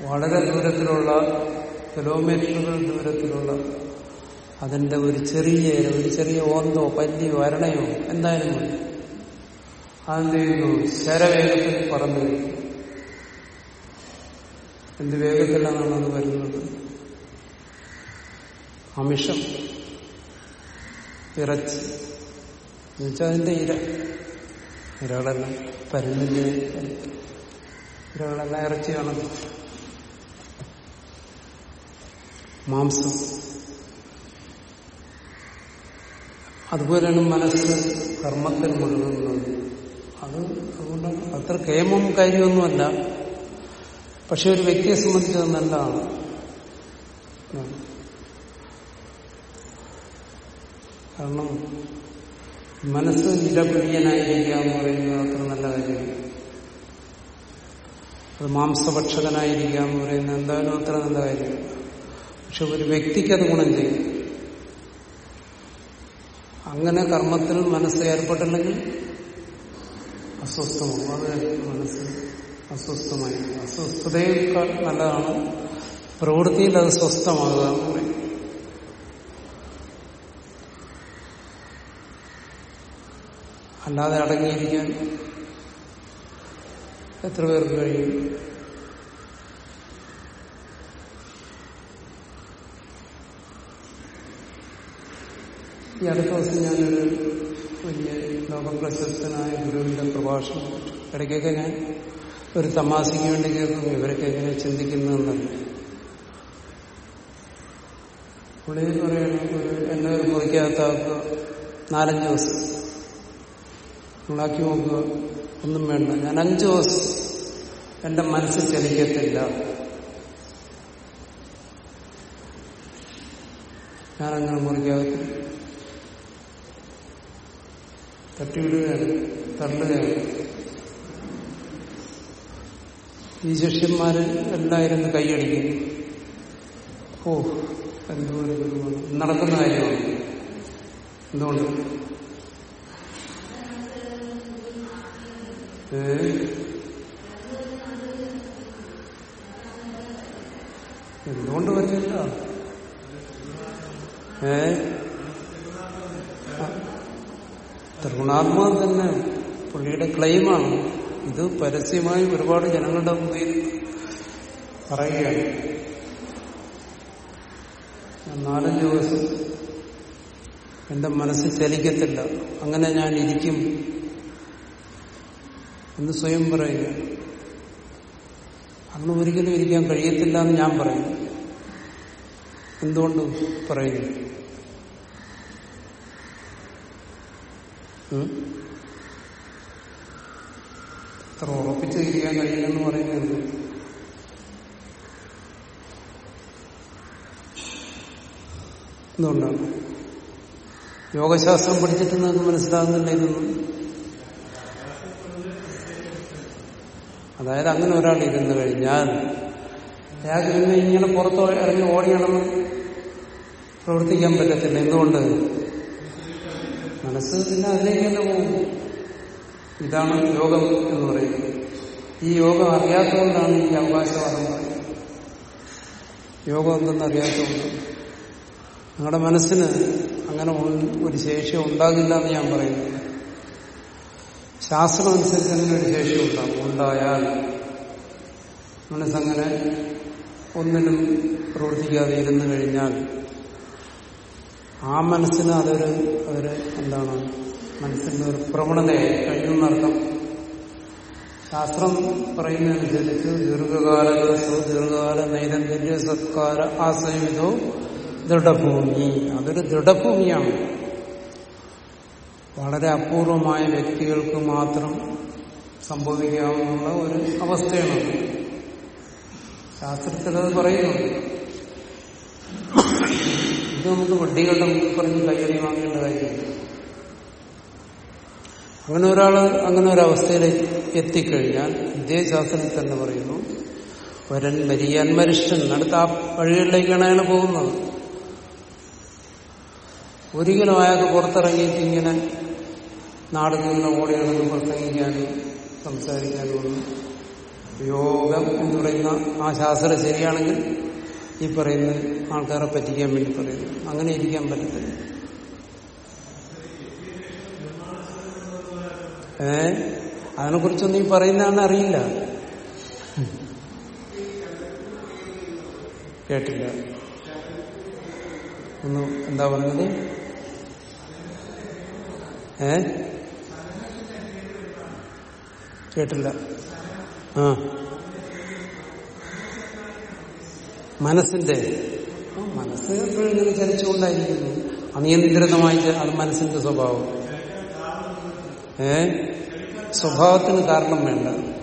വളരെ ദൂരത്തിലുള്ള കിലോമീറ്ററുകൾ ദൂരത്തിലുള്ള അതിന്റെ ഒരു ചെറിയ ഒരു ചെറിയ ഓന്തോ പല്ലിയോ അരണയോ എന്തായാലും അതിന്റെ ശരവേഗത്തിൽ പറന്നു എന്ത് വേഗത്തിലാണ് അത് വരുന്നത്? അമിഷം ഇറച്ചി. എന്നുവെച്ചാൽ അതിന്റെ ഇര. ഇരകളെല്ലാം പരുന്നിന്റെ ഇരകളെല്ലാം ഇറച്ചിയാണ്. മാംസം. അതുപോലെയാണ് മനസ്സ് കർമ്മത്തിൽ മുഴുകുന്നത്. അത് അതുകൊണ്ടാണ് അത്ര കേമം കാര്യമൊന്നുമല്ല പക്ഷെ ഒരു വ്യക്തിയെ സംബന്ധിച്ച് അത് നല്ലതാണ്. കാരണം മനസ്സ് നിരപിടിയനായിരിക്കുക എന്ന് പറയുന്നത് അത്ര നല്ല കാര്യമാണ് അത് മാംസഭക്ഷകനായിരിക്കുക എന്ന് പറയുന്നത് എന്തായാലും അത്ര നല്ല കാര്യമാണ് പക്ഷെ ഒരു വ്യക്തിക്ക് അത് ഗുണം ചെയ്യും. അങ്ങനെ കർമ്മത്തിൽ മനസ്സ് ഏർപ്പെട്ടില്ലെങ്കിൽ അസ്വസ്ഥമാകും അത് മനസ്സ് അസ്വസ്ഥമായി. അസ്വസ്ഥതയേക്കാൾ നല്ലതാണ്. പ്രവൃത്തിയിൽ അത് സ്വസ്ഥമാകുക എന്ന് പറയും. അല്ലാതെ അടങ്ങിയിരിക്കാൻ എത്ര പേർക്ക് കഴിയും? ഈ അടുത്ത ദിവസം ഞാനൊരു വലിയ ലോകപ്രശസ്തനായ ഗുരുവിന്റെ പ്രഭാഷണം ഇടയ്ക്കൊക്കെ ഞാൻ ഒരു തമാശയ്ക്ക് വേണ്ടി കേൾക്കും ഇവരൊക്കെ എങ്ങനെ ചിന്തിക്കുന്നതെന്നല്ല പുള്ളി പറയണ ഒരു എന്നെ ഒരു മുറിക്കകത്താക്കുക നാലഞ്ച് ദിവസം. ഉണ്ടാക്കി നോക്കുക. ഒന്നും വേണ്ട. ഞാൻ അഞ്ചു ദിവസം എന്റെ മനസ്സ് ചലിക്കത്തില്ല. ഞാനങ്ങനെ മുറിക്കകത്ത് തട്ടിവിടുകയാണ് തള്ളുകയാണ്. ഈ ശിഷ്യന്മാര് എല്ലായിരുന്നു കൈയടിക്കുന്നു ഓ എന്തോ ഒരു ഗുരുവാണ് നടക്കുന്ന കാര്യമാണ്. എന്തുകൊണ്ട്? എന്തുകൊണ്ട് പറ്റില്ല? ഏ? ത്രിഗുണാത്മാവ് തന്നെ പുള്ളിയുടെ ക്ലെയിമാണ്. ഇത് പരസ്യമായി ഒരുപാട് ജനങ്ങളുടെ മുമ്പിൽ പറയുകയാണ്. നാലഞ്ച് ദിവസം എന്റെ മനസ്സ് ചലിക്കത്തില്ല. അങ്ങനെ ഞാൻ ഇരിക്കും എന്ന് സ്വയം പറയുക അന്ന് ഒരിക്കലും ഇരിക്കാൻ കഴിയത്തില്ല എന്ന് ഞാൻ പറയുന്നു. എന്തുകൊണ്ട് പറയുന്നു. അത്ര ഉറപ്പിച്ച് തിരിക്കാൻ കഴിയില്ലെന്ന് പറയുന്നത് എന്തുകൊണ്ടാണ്? യോഗശാസ്ത്രം പഠിച്ചിട്ട് നിങ്ങൾക്ക് മനസ്സിലാകുന്നില്ല ഇതൊന്നും. അതായത് അങ്ങനെ ഒരാൾ ഇരുന്ന് കഴിഞ്ഞാൽ അയാൾക്ക് പിന്നെ ഇങ്ങനെ പുറത്ത് ഇറങ്ങി ഓടിയണം? പ്രവർത്തിക്കാൻ പറ്റത്തില്ല. എന്തുകൊണ്ട്? മനസ്സ് പിന്നെ അതിലേക്ക് തന്നെ പോകും. ഇതാണ് യോഗം എന്ന് പറയുന്നത്. ഈ യോഗം അറിയാത്തതുകൊണ്ടാണ് ഈ അവകാശവാദം പറയുന്നത്. യോഗം എന്തെന്ന് അറിയാത്തതുകൊണ്ട്. നിങ്ങളുടെ മനസ്സിന് അങ്ങനെ ഒരു ശേഷി ഉണ്ടാകില്ല എന്ന് ഞാൻ പറയുന്നു. ശാസ്ത്രം അനുസരിച്ച് അങ്ങനെ ഒരു ശേഷി ഉണ്ടാകും ഉണ്ടായാൽ മനസ്സങ്ങനെ ഒന്നിനും പ്രവർത്തിക്കാതെ ഇരുന്നു കഴിഞ്ഞാൽ ആ മനസ്സിന് അതൊരു അവർ എന്താണ് മനസ്സിന്റെ ഒരു പ്രവണതയായി കഴിയുന്നർത്ഥം ശാസ്ത്രം പറയുന്നതനുസരിച്ച് ദീർഘകാല ദിവസവും ദീർഘകാല നൈരന്തര്യ സത്കാര ആസയുതോ ദൃഢഭൂമി. അതൊരു ദൃഢഭൂമിയാണ്. വളരെ അപൂർവമായ വ്യക്തികൾക്ക് മാത്രം സംഭവിക്കാവുന്ന ഒരു അവസ്ഥയാണ് ശാസ്ത്രത്തിൽ അത് പറയുന്നു ഇത് നമുക്ക് വട്ടികളുടെ മുമ്പിൽ പറഞ്ഞ് കൈയടി വാങ്ങേണ്ട കാര്യമില്ല. അങ്ങനെ ഒരാൾ അങ്ങനെ ഒരവസ്ഥയിൽ എത്തിക്കഴിഞ്ഞാൽ ശാസ്ത്രത്തിൽ തന്നെ പറയുന്നു വരൻ മരിയാൻ മരിഷ്ടൻ അടുത്ത ആ വഴികളിലേക്കാണ് അയാൾ പോകുന്നത്. ഒരിക്കലും അയാൾക്ക് പുറത്തിറങ്ങിയിട്ട് ഇങ്ങനെ നാടുകളിലെ ഓടികളൊന്നും പ്രസംഗിക്കാനും സംസാരിക്കാനും ഒന്നും യോഗം എന്ന് പറയുന്ന ആ ശാസ്ത്രം ശരിയാണെങ്കിൽ ഈ പറയുന്ന ആൾക്കാരെ പറ്റിക്കാൻ വേണ്ടി പറയുന്നു. അങ്ങനെ ഇരിക്കാൻ പറ്റത്തില്ല. ഏ? അതിനെക്കുറിച്ചൊന്നും ഈ പറയുന്നതാണ് അറിയില്ല. കേട്ടില്ല. ഒന്ന് എന്താ പറഞ്ഞത്? ഏ? കേട്ടില്ല. ആ. മനസ്സിന്റെ. മനസ്സ് എപ്പോഴും ഇങ്ങനെ ചലിച്ചുകൊണ്ടായിരിക്കുന്നു. അനിയന്ത്രിതമായി അത് മനസ്സിന്റെ സ്വഭാവം. ഏ? സ്വഭാവത്തിന് കാരണം വേണ്ട.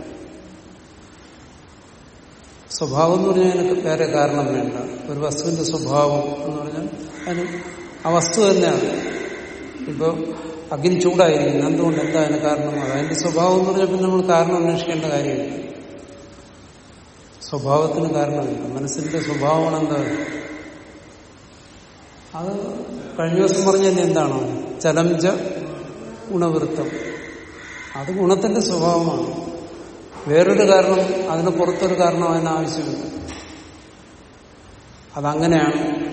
സ്വഭാവം എന്ന് പറഞ്ഞാൽ അതിനൊക്കെ വേറെ കാരണം വേണ്ട. ഒരു വസ്തുവിന്റെ സ്വഭാവം എന്ന് പറഞ്ഞാൽ അതിന് ആ വസ്തു തന്നെയാണ്. ഇപ്പൊ അഗ്നി ചൂടായിരിക്കുന്നു. എന്തുകൊണ്ട്? എന്താ അതിന് കാരണം? അതിന്റെ സ്വഭാവം എന്ന് പറഞ്ഞാൽ പിന്നെ നമ്മൾ കാരണം അന്വേഷിക്കേണ്ട കാര്യമില്ല. സ്വഭാവത്തിന് കാരണമില്ല മനസ്സിന്റെ സ്വഭാവമാണ് എന്താ? അത് കഴിഞ്ഞ ദിവസം പറഞ്ഞാൽ എന്താണോ? ചലംജ ഗുണവൃത്തം. അത് ഗുണത്തിന്റെ സ്വഭാവമാണ്. വേറൊരു കാരണം അതിന് പുറത്തൊരു കാരണം അതിന് ആവശ്യമില്ല. അതങ്ങനെയാണ്.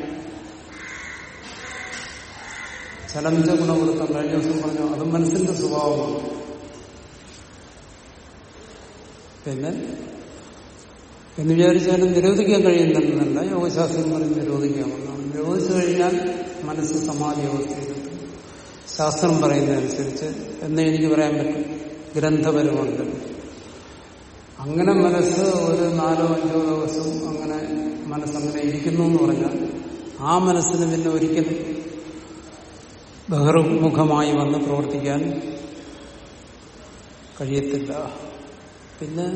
ചലഞ്ച ഗുണവൃത്തം കഴിഞ്ഞ ദിവസം പറഞ്ഞു അത് മനസ്സിന്റെ സ്വഭാവമാണ്. പിന്നെ എന്ന് വിചാരിച്ചാലും നിരോധിക്കാൻ കഴിയുന്നില്ല. യോഗശാസ്ത്രം പറഞ്ഞ് നിരോധിക്കാമെന്നാണ്. നിരോധിച്ചു കഴിഞ്ഞാൽ മനസ്സ് സമാധി അവസ്ഥയിലെത്തും ശാസ്ത്രം പറയുന്നതനുസരിച്ച് എന്നേ എനിക്ക് പറയാൻ പറ്റും. ഗ്രന്ഥപരമുണ്ട് അങ്ങനെ മനസ്സ് ഒരു നാലോ അഞ്ചോ ദിവസം അങ്ങനെ മനസ്സങ്ങനെ ഇരിക്കുന്നു എന്ന് പറഞ്ഞാൽ ആ മനസ്സിന് പിന്നെ ഒരിക്കലും ബഹിർമുഖമായി വന്ന് പ്രവർത്തിക്കാൻ കഴിയത്തില്ല. പിന്നെ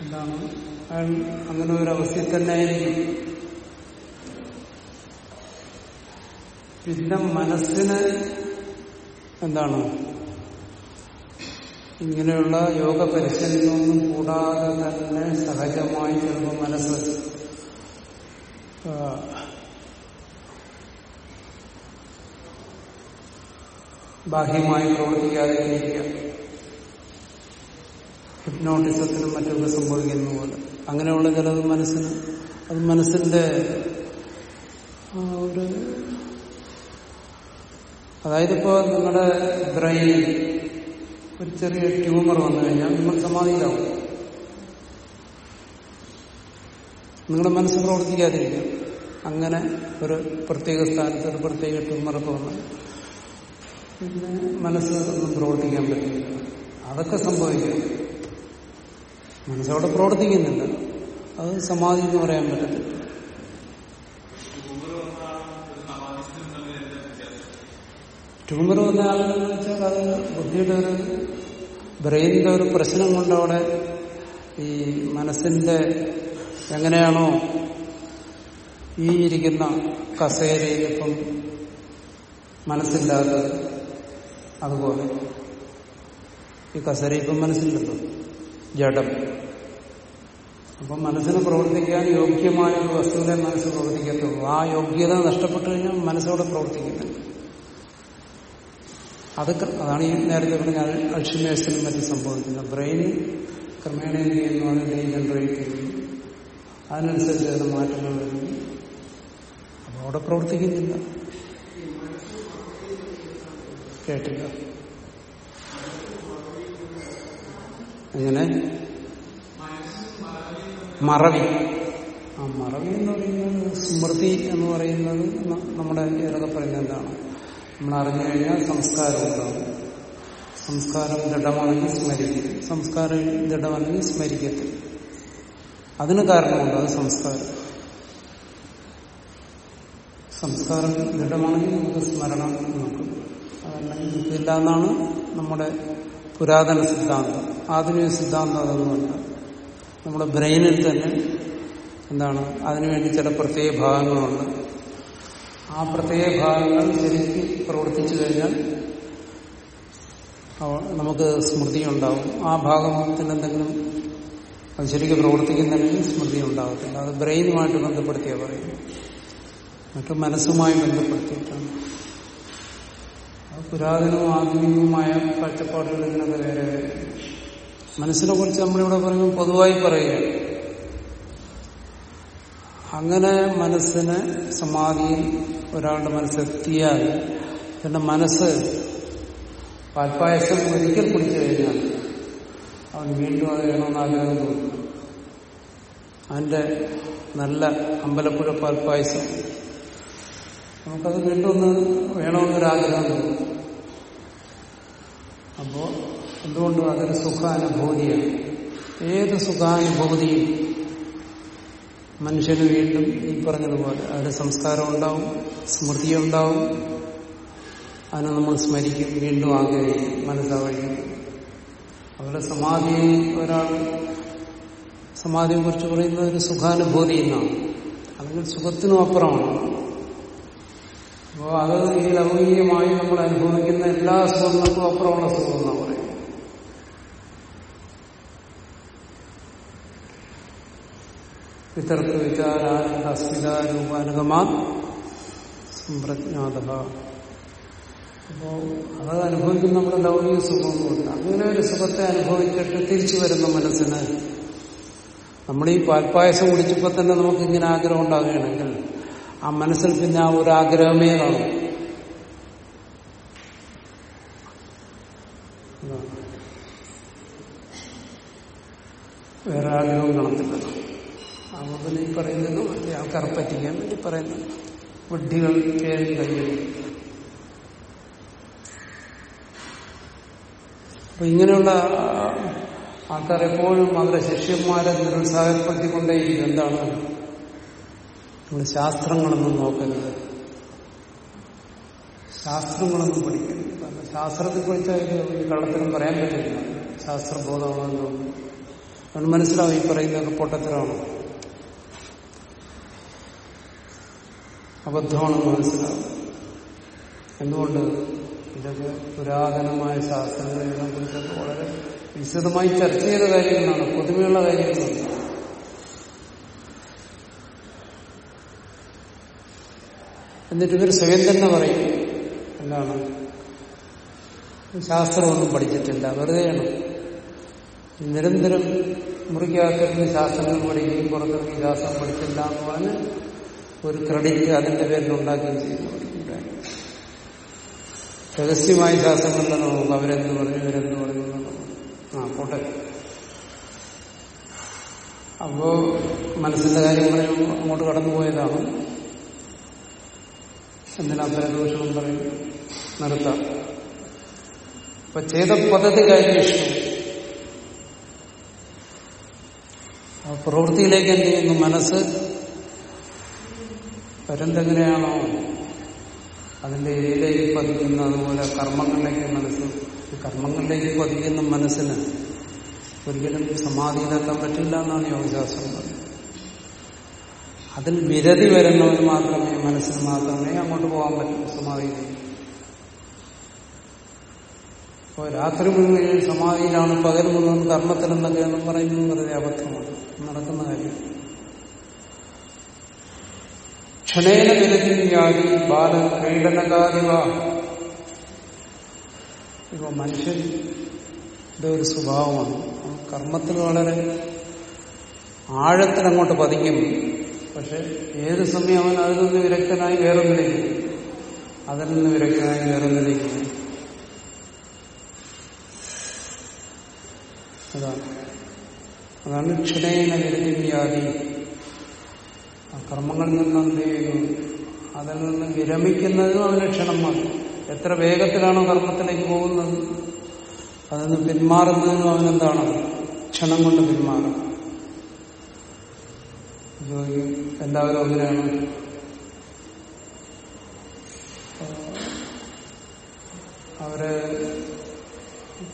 എന്താണ്? അങ്ങനെ ഒരു അവസ്ഥയിൽ തന്നെ ആയിരിക്കും. പിന്നെ മനസ്സിന് എന്താണ്? ഇങ്ങനെയുള്ള യോഗ പരിശീലനമൊന്നും കൂടാതെ തന്നെ സഹജമായി ചിലപ്പോൾ മനസ്സ് ബാഹ്യമായി പ്രവർത്തിക്കാതിരിക്കുക. ഹിപ്നോട്ടിസത്തിനും മറ്റൊക്കെ സംഭവിക്കുന്ന പോലെ. അങ്ങനെയുള്ള ചിലത് മനസ്സിന് അത് മനസ്സിന്റെ ഒരു അതായത് ഇപ്പോ നിങ്ങളുടെ ബ്രെയിനിൽ ഒരു ചെറിയ ട്യൂമർ വന്നു കഴിഞ്ഞാൽ നിങ്ങൾ സമാധിയിലാവും. നിങ്ങളുടെ മനസ്സ് പ്രവർത്തിക്കാതിരിക്കും. അങ്ങനെ ഒരു പ്രത്യേക സ്ഥാനത്ത് ഒരു പ്രത്യേക ട്യൂമറൊക്കെ വന്നു പിന്നെ മനസ്സ് ഒന്നും പ്രവർത്തിക്കാൻ പറ്റില്ല. അതൊക്കെ സംഭവിക്കും. മനസ്സവിടെ പ്രവർത്തിക്കുന്നില്ല. അത് സമാധി എന്ന് പറയാൻ പറ്റത്തില്ല ട്യൂമർ വന്ന ആളുകളെന്ന് വെച്ചാൽ അത് ബുദ്ധിയുടെ ഒരു ബ്രെയിനിന്റെ ഒരു പ്രശ്നം കൊണ്ട് അവിടെ ഈ മനസ്സിന്റെ എങ്ങനെയാണോ ഈ ഇരിക്കുന്ന കസേരയിൽ മനസ്സില്ലാതെ അതുപോലെ. ഈ കസേര ഇപ്പം മനസ്സില്ലല്ലോ ജഡം. അപ്പം മനസ്സിന് പ്രവർത്തിക്കാൻ യോഗ്യമായ ഒരു വസ്തുവിനെ മനസ്സ് പ്രവർത്തിക്കത്തുള്ളൂ. ആ യോഗ്യത നഷ്ടപ്പെട്ടു കഴിഞ്ഞാൽ മനസ്സോടെ പ്രവർത്തിക്കുന്നില്ല അത് അതാണ് ഈ നേരത്തെ പറഞ്ഞ അൾഷിമേഴ്സിനും മറ്റും സംഭവിക്കുന്നത്. ബ്രെയിൻ ക്രമേണ എന്ത് ചെയ്യുന്നു? അത് ഡീജനറേറ്റ് ചെയ്യുന്നു. അതിനനുസരിച്ച് അത് മാറ്റങ്ങൾ വരുന്നു. അപ്പൊ അവിടെ പ്രവർത്തിക്കുന്നില്ല. കേട്ടില്ല. എങ്ങനെ? മറവി. ആ മറവി എന്ന് പറയുന്നത് സ്മൃതി എന്ന് പറയുന്നത് നമ്മുടെ ഏതൊക്കെ പറയുന്നത് എന്താണ് നമ്മൾ അറിഞ്ഞു കഴിഞ്ഞാൽ സംസ്കാരം ഉണ്ടാവും സംസ്കാരം ദൃഢമാണെങ്കിൽ സ്മരിക്കും. സംസ്കാരം ദൃഢമാണെങ്കിൽ സ്മരിക്കത്തില്ല. അതിന് കാരണമുണ്ട് അത് സംസ്കാരം. സംസ്കാരം ദൃഢമാണെങ്കിൽ നമുക്ക് സ്മരണം നോക്കും. അതല്ലെങ്കിൽ ഇതില്ല എന്നാണ് നമ്മുടെ പുരാതന സിദ്ധാന്തം. ആധുനിക സിദ്ധാന്തം അതൊന്നുമല്ല. നമ്മുടെ ബ്രെയിനിൽ തന്നെ എന്താണ്? അതിനുവേണ്ടി ചില പ്രത്യേക ഭാഗങ്ങളുണ്ട്. ആ പ്രത്യേക ഭാഗങ്ങൾ ശരിക്കും പ്രവർത്തിച്ചു കഴിഞ്ഞാൽ നമുക്ക് സ്മൃതി ഉണ്ടാവും ആ ഭാഗത്തിന് എന്തെങ്കിലും അത് ശരിക്കും പ്രവർത്തിക്കുന്നുണ്ടെങ്കിൽ സ്മൃതി ഉണ്ടാകത്തില്ല അത് ബ്രെയിനുമായിട്ട് ബന്ധപ്പെടുത്തിയാ പറയും. മറ്റു മനസ്സുമായി ബന്ധപ്പെടുത്തിയിട്ടാണ്. പുരാതനവും ആധുനികവുമായ കാഴ്ചപ്പാടുകൾ ഇങ്ങനൊക്കെ വേറെ മനസ്സിനെ കുറിച്ച് നമ്മളിവിടെ പറയുമ്പോൾ പൊതുവായി പറയുകയാണ്. അങ്ങനെ മനസ്സിനെ സമാധിയിൽ ഒരാളുടെ മനസ്സെത്തിയാൽ പിന്നെ മനസ്സ് പാൽപ്പായസം ഒരിക്കൽ കുടിച്ചു കഴിഞ്ഞാൽ അവൻ വീണ്ടും അത് വേണമെന്ന് ആഗ്രഹം തോന്നും. അവന്റെ നല്ല അമ്പലപ്പുഴ പാൽപ്പായസം നമുക്കത് വീണ്ടും ഒന്ന് വേണമെന്നൊരാഗ്രഹം തോന്നും. അപ്പോ എന്തുകൊണ്ടും അതൊരു സുഖാനുഭൂതിയാണ്. ഏത് സുഖാനുഭൂതിയും മനുഷ്യന് വീണ്ടും ഈ പറഞ്ഞതുപോലെ അവരുടെ സംസ്കാരം ഉണ്ടാവും സ്മൃതി ഉണ്ടാവും. അതിനെ നമ്മൾ സ്മരിക്കും വീണ്ടും ആഗ്രഹിക്കും മനസ്സവഴിക്കും. അവരുടെ സമാധി ഒരാൾ സമാധിയെ കുറിച്ച് പറയുന്നത് ഒരു സുഖാനുഭൂതി എന്നാണ്. അല്ലെങ്കിൽ സുഖത്തിനും അപ്പുറമാണ്. അപ്പോൾ അത് ഈ ലൗകികമായി നമ്മൾ അനുഭവിക്കുന്ന എല്ലാ സുഖങ്ങൾക്കും അപ്പുറമുള്ള സുഖം എന്നാണ് വിചാരാനന്ദ അസ്മിതാരൂപാനുഗമാ സമ്പ്രജ്ഞാത അപ്പോ അത് അനുഭവിക്കുന്ന നമ്മുടെ ലൗകിക സുഖമൊന്നുമില്ല അങ്ങനെ ഒരു സുഖത്തെ അനുഭവിച്ചിട്ട് തിരിച്ചു വരുന്ന മനസ്സിന് നമ്മൾ ഈ പാൽപ്പായസം കുടിച്ചപ്പോൾ തന്നെ നമുക്ക് ഇങ്ങനെ ആഗ്രഹം ഉണ്ടാകുകയാണെങ്കിൽ ആ മനസ്സിൽ പിന്നെ ആ ഒരു ആഗ്രഹമേ കാണും. വേറെ ആഗ്രഹം കാണത്തില്ല അതുകൊണ്ട് ഈ പറയുന്നത് മറ്റേ ആൾക്കാർ പറ്റിക്കാൻ വേണ്ടി പറയുന്നു. വിഡ്ഢികൾ പേരും കഴിയും അപ്പൊ ഇങ്ങനെയുള്ള ആൾക്കാർ എപ്പോഴും അവരുടെ ശിഷ്യന്മാരെ നിരുത്സാഹപ്പെടുത്തിക്കൊണ്ടേയിരിക്കും. എന്താണ്? നമ്മൾ ശാസ്ത്രങ്ങളൊന്നും നോക്കരുത്. ശാസ്ത്രങ്ങളൊന്നും പഠിക്കരുത്. ശാസ്ത്രത്തെ കുറിച്ച് ഈ കള്ളത്തിനും പറയാൻ പറ്റില്ല. ശാസ്ത്രബോധമാണെന്ന്. അവൻ മനസ്സിലാവും ഈ പറയുന്നതൊക്കെ പൊട്ടത്തരമാണ്. അബദ്ധമാണെന്ന് മനസ്സിലാവും എന്തുകൊണ്ട്? ഇതൊക്കെ പുരാതനമായ ശാസ്ത്രങ്ങളെ കുറിച്ചൊക്കെ വളരെ വിശദമായി ചർച്ച ചെയ്ത കാര്യങ്ങളാണ് പൊതുവെയുള്ള കാര്യങ്ങളാണ്. എന്നിട്ട് ഇവർ സ്വയം തന്നെ പറയും. എന്താണ്? ശാസ്ത്രമൊന്നും പഠിച്ചിട്ടില്ല വെറുതെയാണ് നിരന്തരം മുറിക്കകത്തിരുന്ന് ശാസ്ത്രങ്ങൾ പഠിക്കുകയും പുറത്തിറങ്ങി ശാസ്ത്രം പഠിച്ചില്ല എന്ന് പറഞ്ഞ് ഒരു ക്രെഡിറ്റ് അതിന്റെ പേരിൽ ഉണ്ടാക്കുകയും ചെയ്യുന്നു രഹസ്യമായ ശാസ്ത്രങ്ങളിലാണ് നോക്കും അവരെന്ത് പറഞ്ഞു ഇവരെന്ത് പറഞ്ഞു ആ പോട്ടെ. അപ്പോ മനസ്സിന്റെ കാര്യം പറയുമ്പോൾ അങ്ങോട്ട് കടന്നുപോയതാണ് എന്തിനാ പരദോഷവും പറയും? നിർത്താം. അപ്പൊ ചെയ്ത പദ്ധതി കാര്യം ഇഷ്ടം പ്രവൃത്തിയിലേക്ക് എന്ത് ചെയ്യുന്നു? മനസ്സ് പരന്തെങ്ങനെയാണോ? അതിന്റെ ഇരയിലേക്ക് പതിക്കുന്ന അതുപോലെ കർമ്മങ്ങളിലേക്ക് മനസ്സ് കർമ്മങ്ങളിലേക്ക് പതിക്കുന്ന മനസ്സിന് ഒരിക്കലും സമാധിയിലെത്താൻ പറ്റില്ല എന്നാണ് യോഗശാസ്ത്രം പറയുന്നത്. അതിൽ വിരതി വരുന്നവർ മാത്രമേ മനസ്സിന് മാത്രമേ അങ്ങോട്ട് പോകാൻ പറ്റൂ സമാധിയിലേക്ക് അപ്പോൾ രാത്രി മുഴുവൻ സമാധിയിലാണ് പകൽ മുഴുവൻ കർമ്മത്തിലെന്നൊക്കെ എന്ന് പറയുന്നത് വെറുതെ അബദ്ധമാണ്. നടക്കുന്ന കാര്യം. ക്ഷണേന വിരതിയാതി ബാല ക്രീഡനകാരിവ ഇപ്പൊ മനുഷ്യന്റെ ഒരു സ്വഭാവമാണ്. കർമ്മത്തിൽ വളരെ ആഴത്തിൽ അങ്ങോട്ട് പതിക്കും. പക്ഷെ ഏത് സമയം അവൻ അതിൽ നിന്ന് വിരക്തനായി വേറൊന്നിലേക്ക് അതിൽ നിന്ന് വിരക്തനായി വേറൊന്നിലേക്ക് അതാണ്. അതാണ് ക്ഷണേന വിരതിവ്യാധി ആ കർമ്മങ്ങളിൽ നിന്ന് എന്ത് ചെയ്യുന്നു അതിൽ നിന്ന് വിരമിക്കുന്നതിനും അവന് ക്ഷണം മാത്രം എത്ര വേഗത്തിലാണോ കർമ്മത്തിലേക്ക് പോകുന്നത്? അതിൽ നിന്ന് പിന്മാറുന്നതിനും അവനെന്താണ്? ക്ഷണം കൊണ്ട് പിന്മാറും. ചോദിക്കും എല്ലാവരും അങ്ങനെയാണ്. അവർ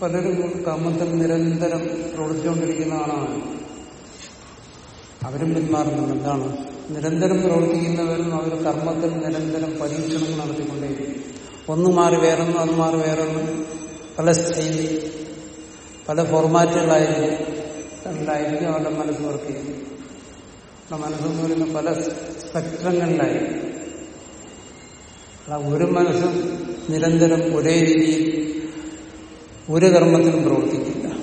പലരും കർമ്മത്തിൽ നിരന്തരം പ്രവർത്തിച്ചുകൊണ്ടിരിക്കുന്ന ആളാണ്. അവരും പിന്മാറുന്നുണ്ട് എന്താണ്? നിരന്തരം പ്രവർത്തിക്കുന്നവരും അവർ കർമ്മത്തിൽ നിരന്തരം പരീക്ഷണം നടത്തിക്കൊണ്ടേയിരിക്കും. ഒന്ന് മാറി വേറൊന്നും അത് മാറി വേറൊന്നും. പല സ്റ്റൈൽ പല ഫോർമാറ്റുകളായിരിക്കും ായിരിക്കും അവരുടെ മനസ്സ് വർക്ക് ചെയ്യുന്നത്. നമ്മുടെ മനസ്സെന്ന് പറയുന്ന പല സ്പെക്ട്രങ്ങളിലായിരിക്കും ഒരു മനസ്സും നിരന്തരം ഒരേ രീതിയിൽ ഒരു കർമ്മത്തിലും പ്രവർത്തിക്കില്ല.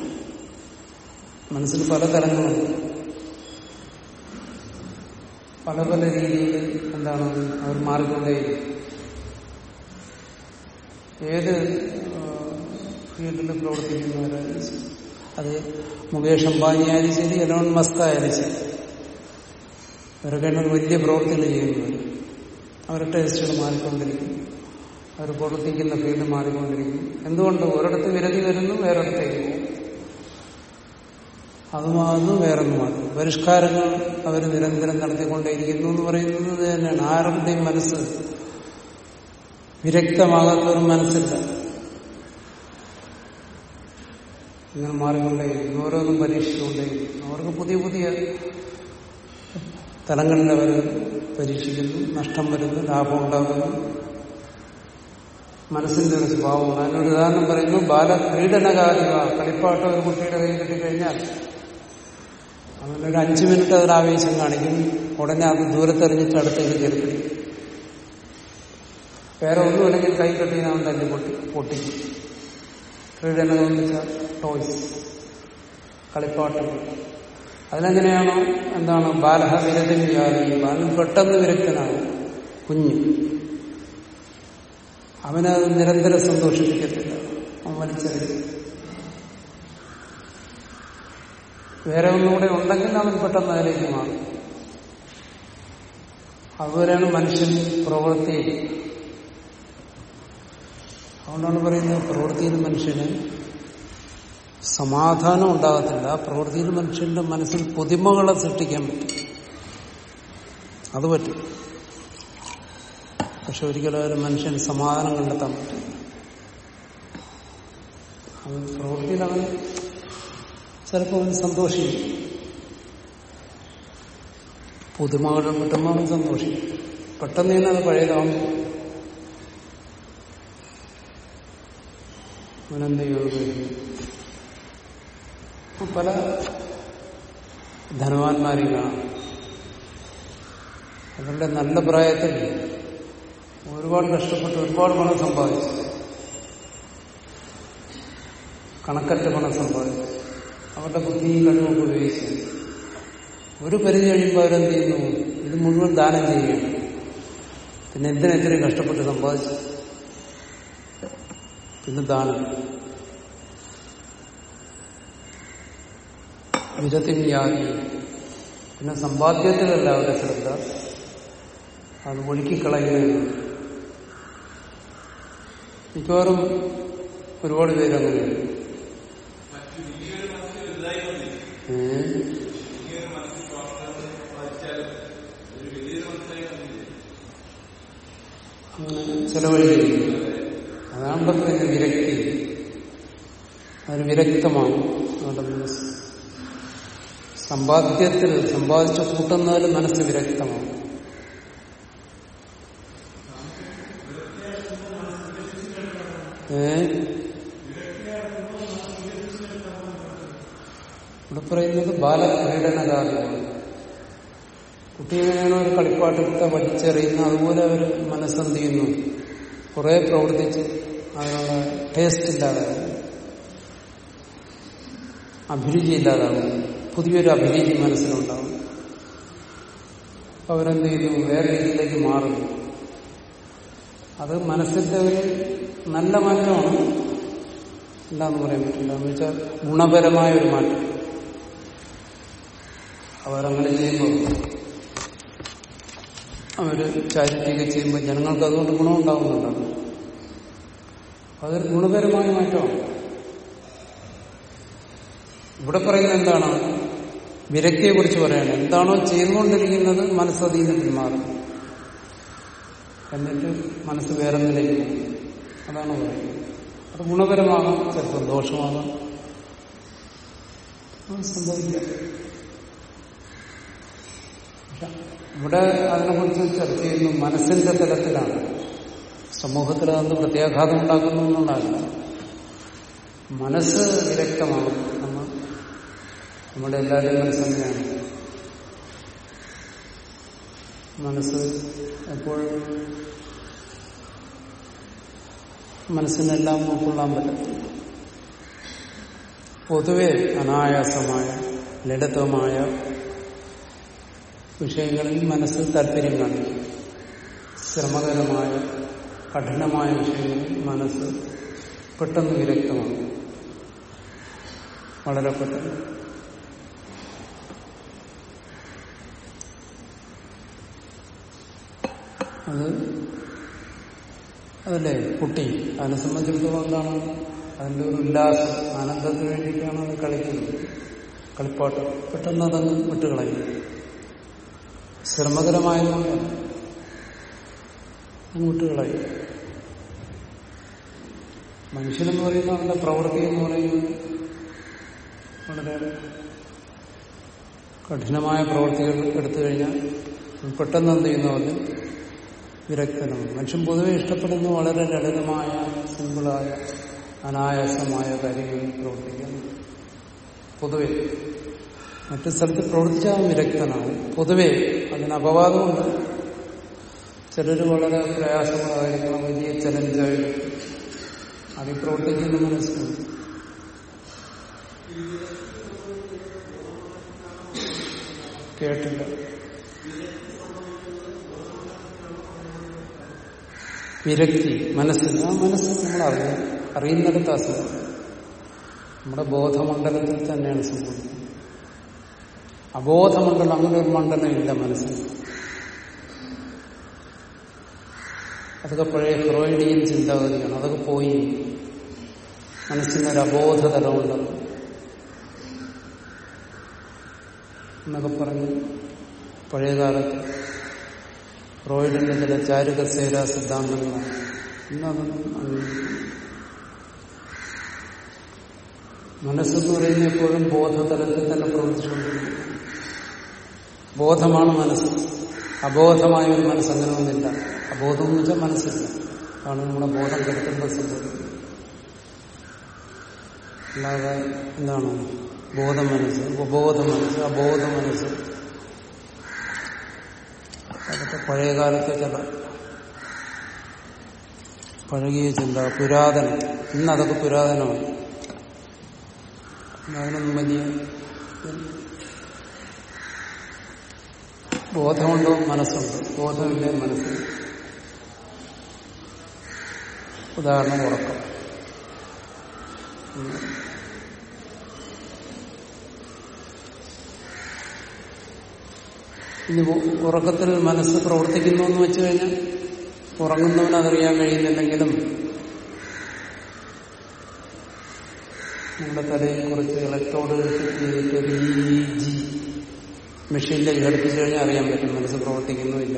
മനസ്സിൽ പല തലങ്ങളുണ്ട്. പല പല രീതിയിൽ എന്താണ് അവർ മാറിക്കൊണ്ടേയിരിക്കും. ഏത് ഫീൽഡിൽ പ്രവർത്തിക്കുന്നവരായാലും ശരി. അത് മുകേഷ് അംബാനി ആയാലും ശരി എലോൺ മസ്ക് ആയാലും ശരി. അവരൊക്കെയാണ് വലിയ പ്രവൃത്തികൾ ചെയ്യുന്നത്. അവരുടെ ടേസ്റ്റുകൾ മാറിക്കൊണ്ടിരിക്കും അവർ പ്രവർത്തിക്കുന്ന ഫീൽഡ് മാറിക്കൊണ്ടിരിക്കും എന്തുകൊണ്ട്? ഒരിടത്ത് വിരതി വരുന്നു വേറൊരിടത്തേക്ക് പോകും അത് മാറുന്നു വേറൊന്ന് പരിഷ്കാരങ്ങൾ അവർ നിരന്തരം നടത്തിക്കൊണ്ടേയിരിക്കുന്നു എന്ന് പറയുന്നത് തന്നെയാണ്. ആരുടെയും മനസ്സ് വിരക്തമാകാത്ത ഒരു മനസ്സില്ല. ഇങ്ങനെ മാറിക്കൊണ്ടേയിരിക്കുന്നു. ഓരോന്നും പരീക്ഷിച്ചുകൊണ്ടേയിരിക്കുന്നു. അവർക്ക് പുതിയ പുതിയ തലങ്ങളിൽ അവർ പരീക്ഷിക്കുന്നു. നഷ്ടം വരുന്നു ലാഭം ഉണ്ടാകുന്നു. മനസ്സിന്റെ ഒരു സ്വഭാവമാണ് അതിനൊരു ഉദാഹരണം പറയുന്നു. ബാലക്രീഡനകാരിക കളിപ്പാട്ടം ഒരു കുട്ടിയുടെ കയ്യിൽ കിട്ടിക്കഴിഞ്ഞാൽ അവനൊരു അഞ്ചു മിനിറ്റ് അവർ ആവേശം കാണിക്കും. ഉടനെ അത് ദൂരത്തെറിഞ്ഞിട്ട് അടുത്തേക്ക് കയറി വേറെ ഒന്നുമില്ലെങ്കിൽ കൈ കെട്ടിയാൽ അവൻ തന്നെ പൊട്ടി പൊട്ടിക്കും. ക്രീഡനകം ടോയ്സ് കളിപ്പാട്ടം. അതിലെങ്ങനെയാണോ? എന്താണ്? ബാലഹ വിചാരി ബാലൻ പെട്ടെന്ന് വിരക്തനാണ് കുഞ്ഞ്. അവനത് നിരന്തരം സന്തോഷിപ്പിക്കത്തില്ല. അവൻ വലിച്ചെറിയും. വേറെ ഒന്നുകൂടെ ഉണ്ടെങ്കിൽ അവൻ പെട്ടെന്ന് അതിലേക്ക് മാറും. അതുവരെയാണ് മനുഷ്യൻ പ്രവൃത്തി. അതുകൊണ്ടാണ് പറയുന്നത് പ്രവൃത്തിയിൽ മനുഷ്യന് സമാധാനം ഉണ്ടാകത്തില്ല. പ്രവൃത്തിയിൽ മനുഷ്യന്റെ മനസ്സിൽ പുതിമകളെ സൃഷ്ടിക്കാൻ പറ്റും. അത് പറ്റും. പക്ഷെ ഒരിക്കലും ഒരു മനുഷ്യൻ സമാധാനം കണ്ടെത്താൻ അവൻ പ്രവൃത്തിയിൽ അവൻ ചിലപ്പോൾ അവൻ സന്തോഷിക്കും. പുതുമകളും കിട്ടുമ്പോൾ അവൻ സന്തോഷിക്കും. പെട്ടെന്ന് തന്നെ അത് പഴയതാവും. അവനെന്ത് പല ധനവാന്മാരെയും കാണാം. അവരുടെ നല്ല പ്രായത്തിൽ ഒരുപാട് കഷ്ടപ്പെട്ട് ഒരുപാട് പണം സമ്പാദിച്ചു. കണക്കറ്റ പണം സമ്പാദിച്ചു. അവരുടെ ബുദ്ധി കഴിവൊക്കെ ഉപയോഗിച്ചു ഒരു പരിധി കഴിയുമ്പോൾ അവരെന്ത് ചെയ്യുന്നു ഇത് മുഴുവൻ ദാനം ചെയ്യുകയാണ്. പിന്നെ എന്തിനാ ഇത്രയും കഷ്ടപ്പെട്ട് സമ്പാദിച്ചു പിന്നെ ദാനം. വിരത്തി യാതി പിന്നെ സമ്പാദ്യത്തിലല്ല അവരുടെ ശ്രദ്ധ. അത് ഒഴുക്കിക്കളയുകയാണ്. മിക്കവാറും ഒരുപാട് പേര് അങ്ങനെ ചെലവഴിക്കുന്നു. അതാണ് പറഞ്ഞത് വിരക്തി. അതിന് വിരക്തമാണ്. സമ്പാദ്യത്തിൽ സമ്പാദിച്ച കൂട്ടുന്നതിൽ മനസ്സ് വിരക്തമാണ്. ഏ? പറയുന്നത് ബാലക്രീഡനകാലമാണ് കുട്ടിയെങ്ങനെയാണ് ഒരു കളിപ്പാട്ടത്തെ വലിച്ചെറിയുന്ന അതുപോലെ അവർ മനസ്സെന്ത് ചെയ്യുന്നു? കുറെ പ്രവർത്തിച്ച് അതിനുള്ള ടേസ്റ്റ് ഇല്ലാതാകും അഭിരുചി ഇല്ലാതാകും പുതിയൊരു അഭിരുചി മനസ്സിലുണ്ടാകും അവരെന്ത് ചെയ്യുന്നു വേറെ രീതിയിലേക്ക് മാറുന്നു. അത് മനസ്സിന്റെ ഒരു നല്ല മാറ്റമാണ്. എന്താന്ന് പറയാൻ പറ്റില്ല. എന്ന് വെച്ചാൽ ഗുണപരമായ ഒരു മാറ്റം. അവരങ്ങനെ ചെയ്യുമ്പോൾ അവർ ചാരിറ്റിയൊക്കെ ചെയ്യുമ്പോൾ ജനങ്ങൾക്ക് അതുകൊണ്ട് ഗുണമുണ്ടാകുന്നുണ്ട് അതൊരു ഗുണപരമായ മാറ്റമാണ്. ഇവിടെ പറയുന്നത് എന്താണ്? വിരക്തിയെ കുറിച്ച് പറയണം. എന്താണോ ചെയ്തുകൊണ്ടിരിക്കുന്നത് മനസ്സതിൽ നിന്ന് പിന്മാറും. എന്നിട്ട് മനസ്സ് വേറെ നിലയിൽ അതാണ് പറയുന്നത്. അത് ഗുണപരമാകാം ചിലപ്പോൾ ദോഷമാകാം. സംഭവിക്കാം പക്ഷെ ഇവിടെ അതിനെക്കുറിച്ച് ചർച്ച ചെയ്യുന്നു. മനസ്സിന്റെ തലത്തിലാണ്. സമൂഹത്തിൽ അതൊന്ന് പ്രത്യാഘാതം ഉണ്ടാക്കുന്നു എന്നുള്ളതല്ല മനസ്സ് വിരക്തമാണ്. നമ്മൾ നമ്മുടെ എല്ലാവരുടെയും മനസ്സിനെയാണ് മനസ്സ് എപ്പോഴും മനസ്സിനെല്ലാം ഉൾക്കൊള്ളാൻ പറ്റും? പൊതുവെ അനായാസമായ ലളിതമായ വിഷയങ്ങളിൽ മനസ്സ് താല്പര്യം കാണിക്കും. ശ്രമകരമായ കഠിനമായ വിഷയങ്ങളിൽ മനസ്സ് പെട്ടെന്ന് വിരക്തമാണ് വളരെ പെട്ടെന്ന്. അത് അതല്ലേ? കുട്ടി. അതിനെ സംബന്ധിച്ചിടത്തോളം എന്താണ്? അതിന്റെ ഒരു ഉല്ലാസം ആനന്ദത്തിന് വേണ്ടിയിട്ടാണ് അത് കളിക്കുന്നത്. കളിപ്പാട്ടം. പെട്ടെന്ന് അതങ്ങ് വിട്ടുകളയും. ശ്രമകരമായതുകൊണ്ട് അങ്ങോട്ടുകളായി. മനുഷ്യനെന്ന് പറയുന്ന അവന്റെ പ്രവൃത്തി എന്ന് പറയുന്നത് വളരെ കഠിനമായ പ്രവൃത്തികൾ എടുത്തു കഴിഞ്ഞാൽ പെട്ടെന്ന് എന്ത് ചെയ്യുന്നു? വിരക്തനാണ് മനുഷ്യൻ പൊതുവെ ഇഷ്ടപ്പെടുന്ന വളരെ ലളിതമായ സിമ്പിളായ അനായാസമായ കാര്യങ്ങളിൽ പ്രവർത്തിക്കുന്നു. പൊതുവെ മറ്റു സ്ഥലത്ത് പ്രവർത്തിച്ചാൽ വിരക്തനാണ് പൊതുവെ അതിന് അപവാദമുണ്ട്. ചിലർ വളരെ പ്രയാസമുള്ള വലിയ ചലഞ്ചായി അതിൽ പ്രവർത്തിക്കുന്ന മനസ്സിലാണ് കേട്ടില്ല. വിരക്തി. മനസ്സിൽ ആ മനസ്സ് നമ്മൾ അറിയാം അറിയുന്നിടത്ത് അസുഖം. നമ്മുടെ ബോധമണ്ഡലത്തിൽ തന്നെയാണ് സംഭവിക്കുന്നത് അബോധമണ്ഡലം അങ്ങനെ ഒരു മണ്ഡലം ഇല്ല മനസ്സിൽ. അതൊക്കെ പഴയ ഫ്രോയിഡിയൻ ചിന്താഗതിയാണ്. അതൊക്കെ പോയി. മനസ്സിനൊരു അബോധതലമുണ്ട് എന്നൊക്കെ പറഞ്ഞ് പഴയകാലത്ത് ഫ്രോയിഡിന്റെ ചില ചാരുകസേര സിദ്ധാന്തങ്ങളാണ് ഇന്നതൊന്നും. മനസ്സെന്ന് പറയുന്ന എപ്പോഴും ബോധതലത്തിൽ തന്നെ പ്രവർത്തിച്ചുകൊണ്ടിരിക്കുന്നു. ബോധമാണ് മനസ്സ്. അബോധമായ ഒരു മനസ്സ് അങ്ങനെ ഒന്നില്ല അബോധം എന്ന് വെച്ചാൽ മനസ്സില്ല. അതാണ് നമ്മുടെ ബോധം കെടുത്തുമ്പോൾ സംഭവിക്കുന്നത്. അല്ലാതെ എന്താണ്? ബോധ മനസ്സ് ഉപബോധ മനസ്സ് അബോധ മനസ്സ്. അതൊക്കെ പഴയകാലത്തെ ചില പഴകിയ ചിന്ത പുരാതനം. ഇന്ന് അതൊക്കെ പുരാതനമാണ്. അതിനൊന്നും വലിയ ബോധമുണ്ടോ? മനസ്സുണ്ട്. ബോധമില്ലേ മനസ്സ്? ഉദാഹരണം ഉറക്കം. ഇനി ഉറക്കത്തിൽ മനസ്സ് പ്രവർത്തിക്കുന്നു എന്ന് വെച്ചു കഴിഞ്ഞാൽ ഉറങ്ങുന്നവൻ അതറിയാൻ കഴിയുന്നില്ലെങ്കിലും നമ്മുടെ തലയിൽ കുറച്ച് ഇലക്ട്രോഡുകൾ ജി മെഷീനിലേക്ക് ഘടിപ്പിച്ചു കഴിഞ്ഞാൽ അറിയാൻ പറ്റും മനസ്സ് പ്രവർത്തിക്കുന്നു ഇല്ല.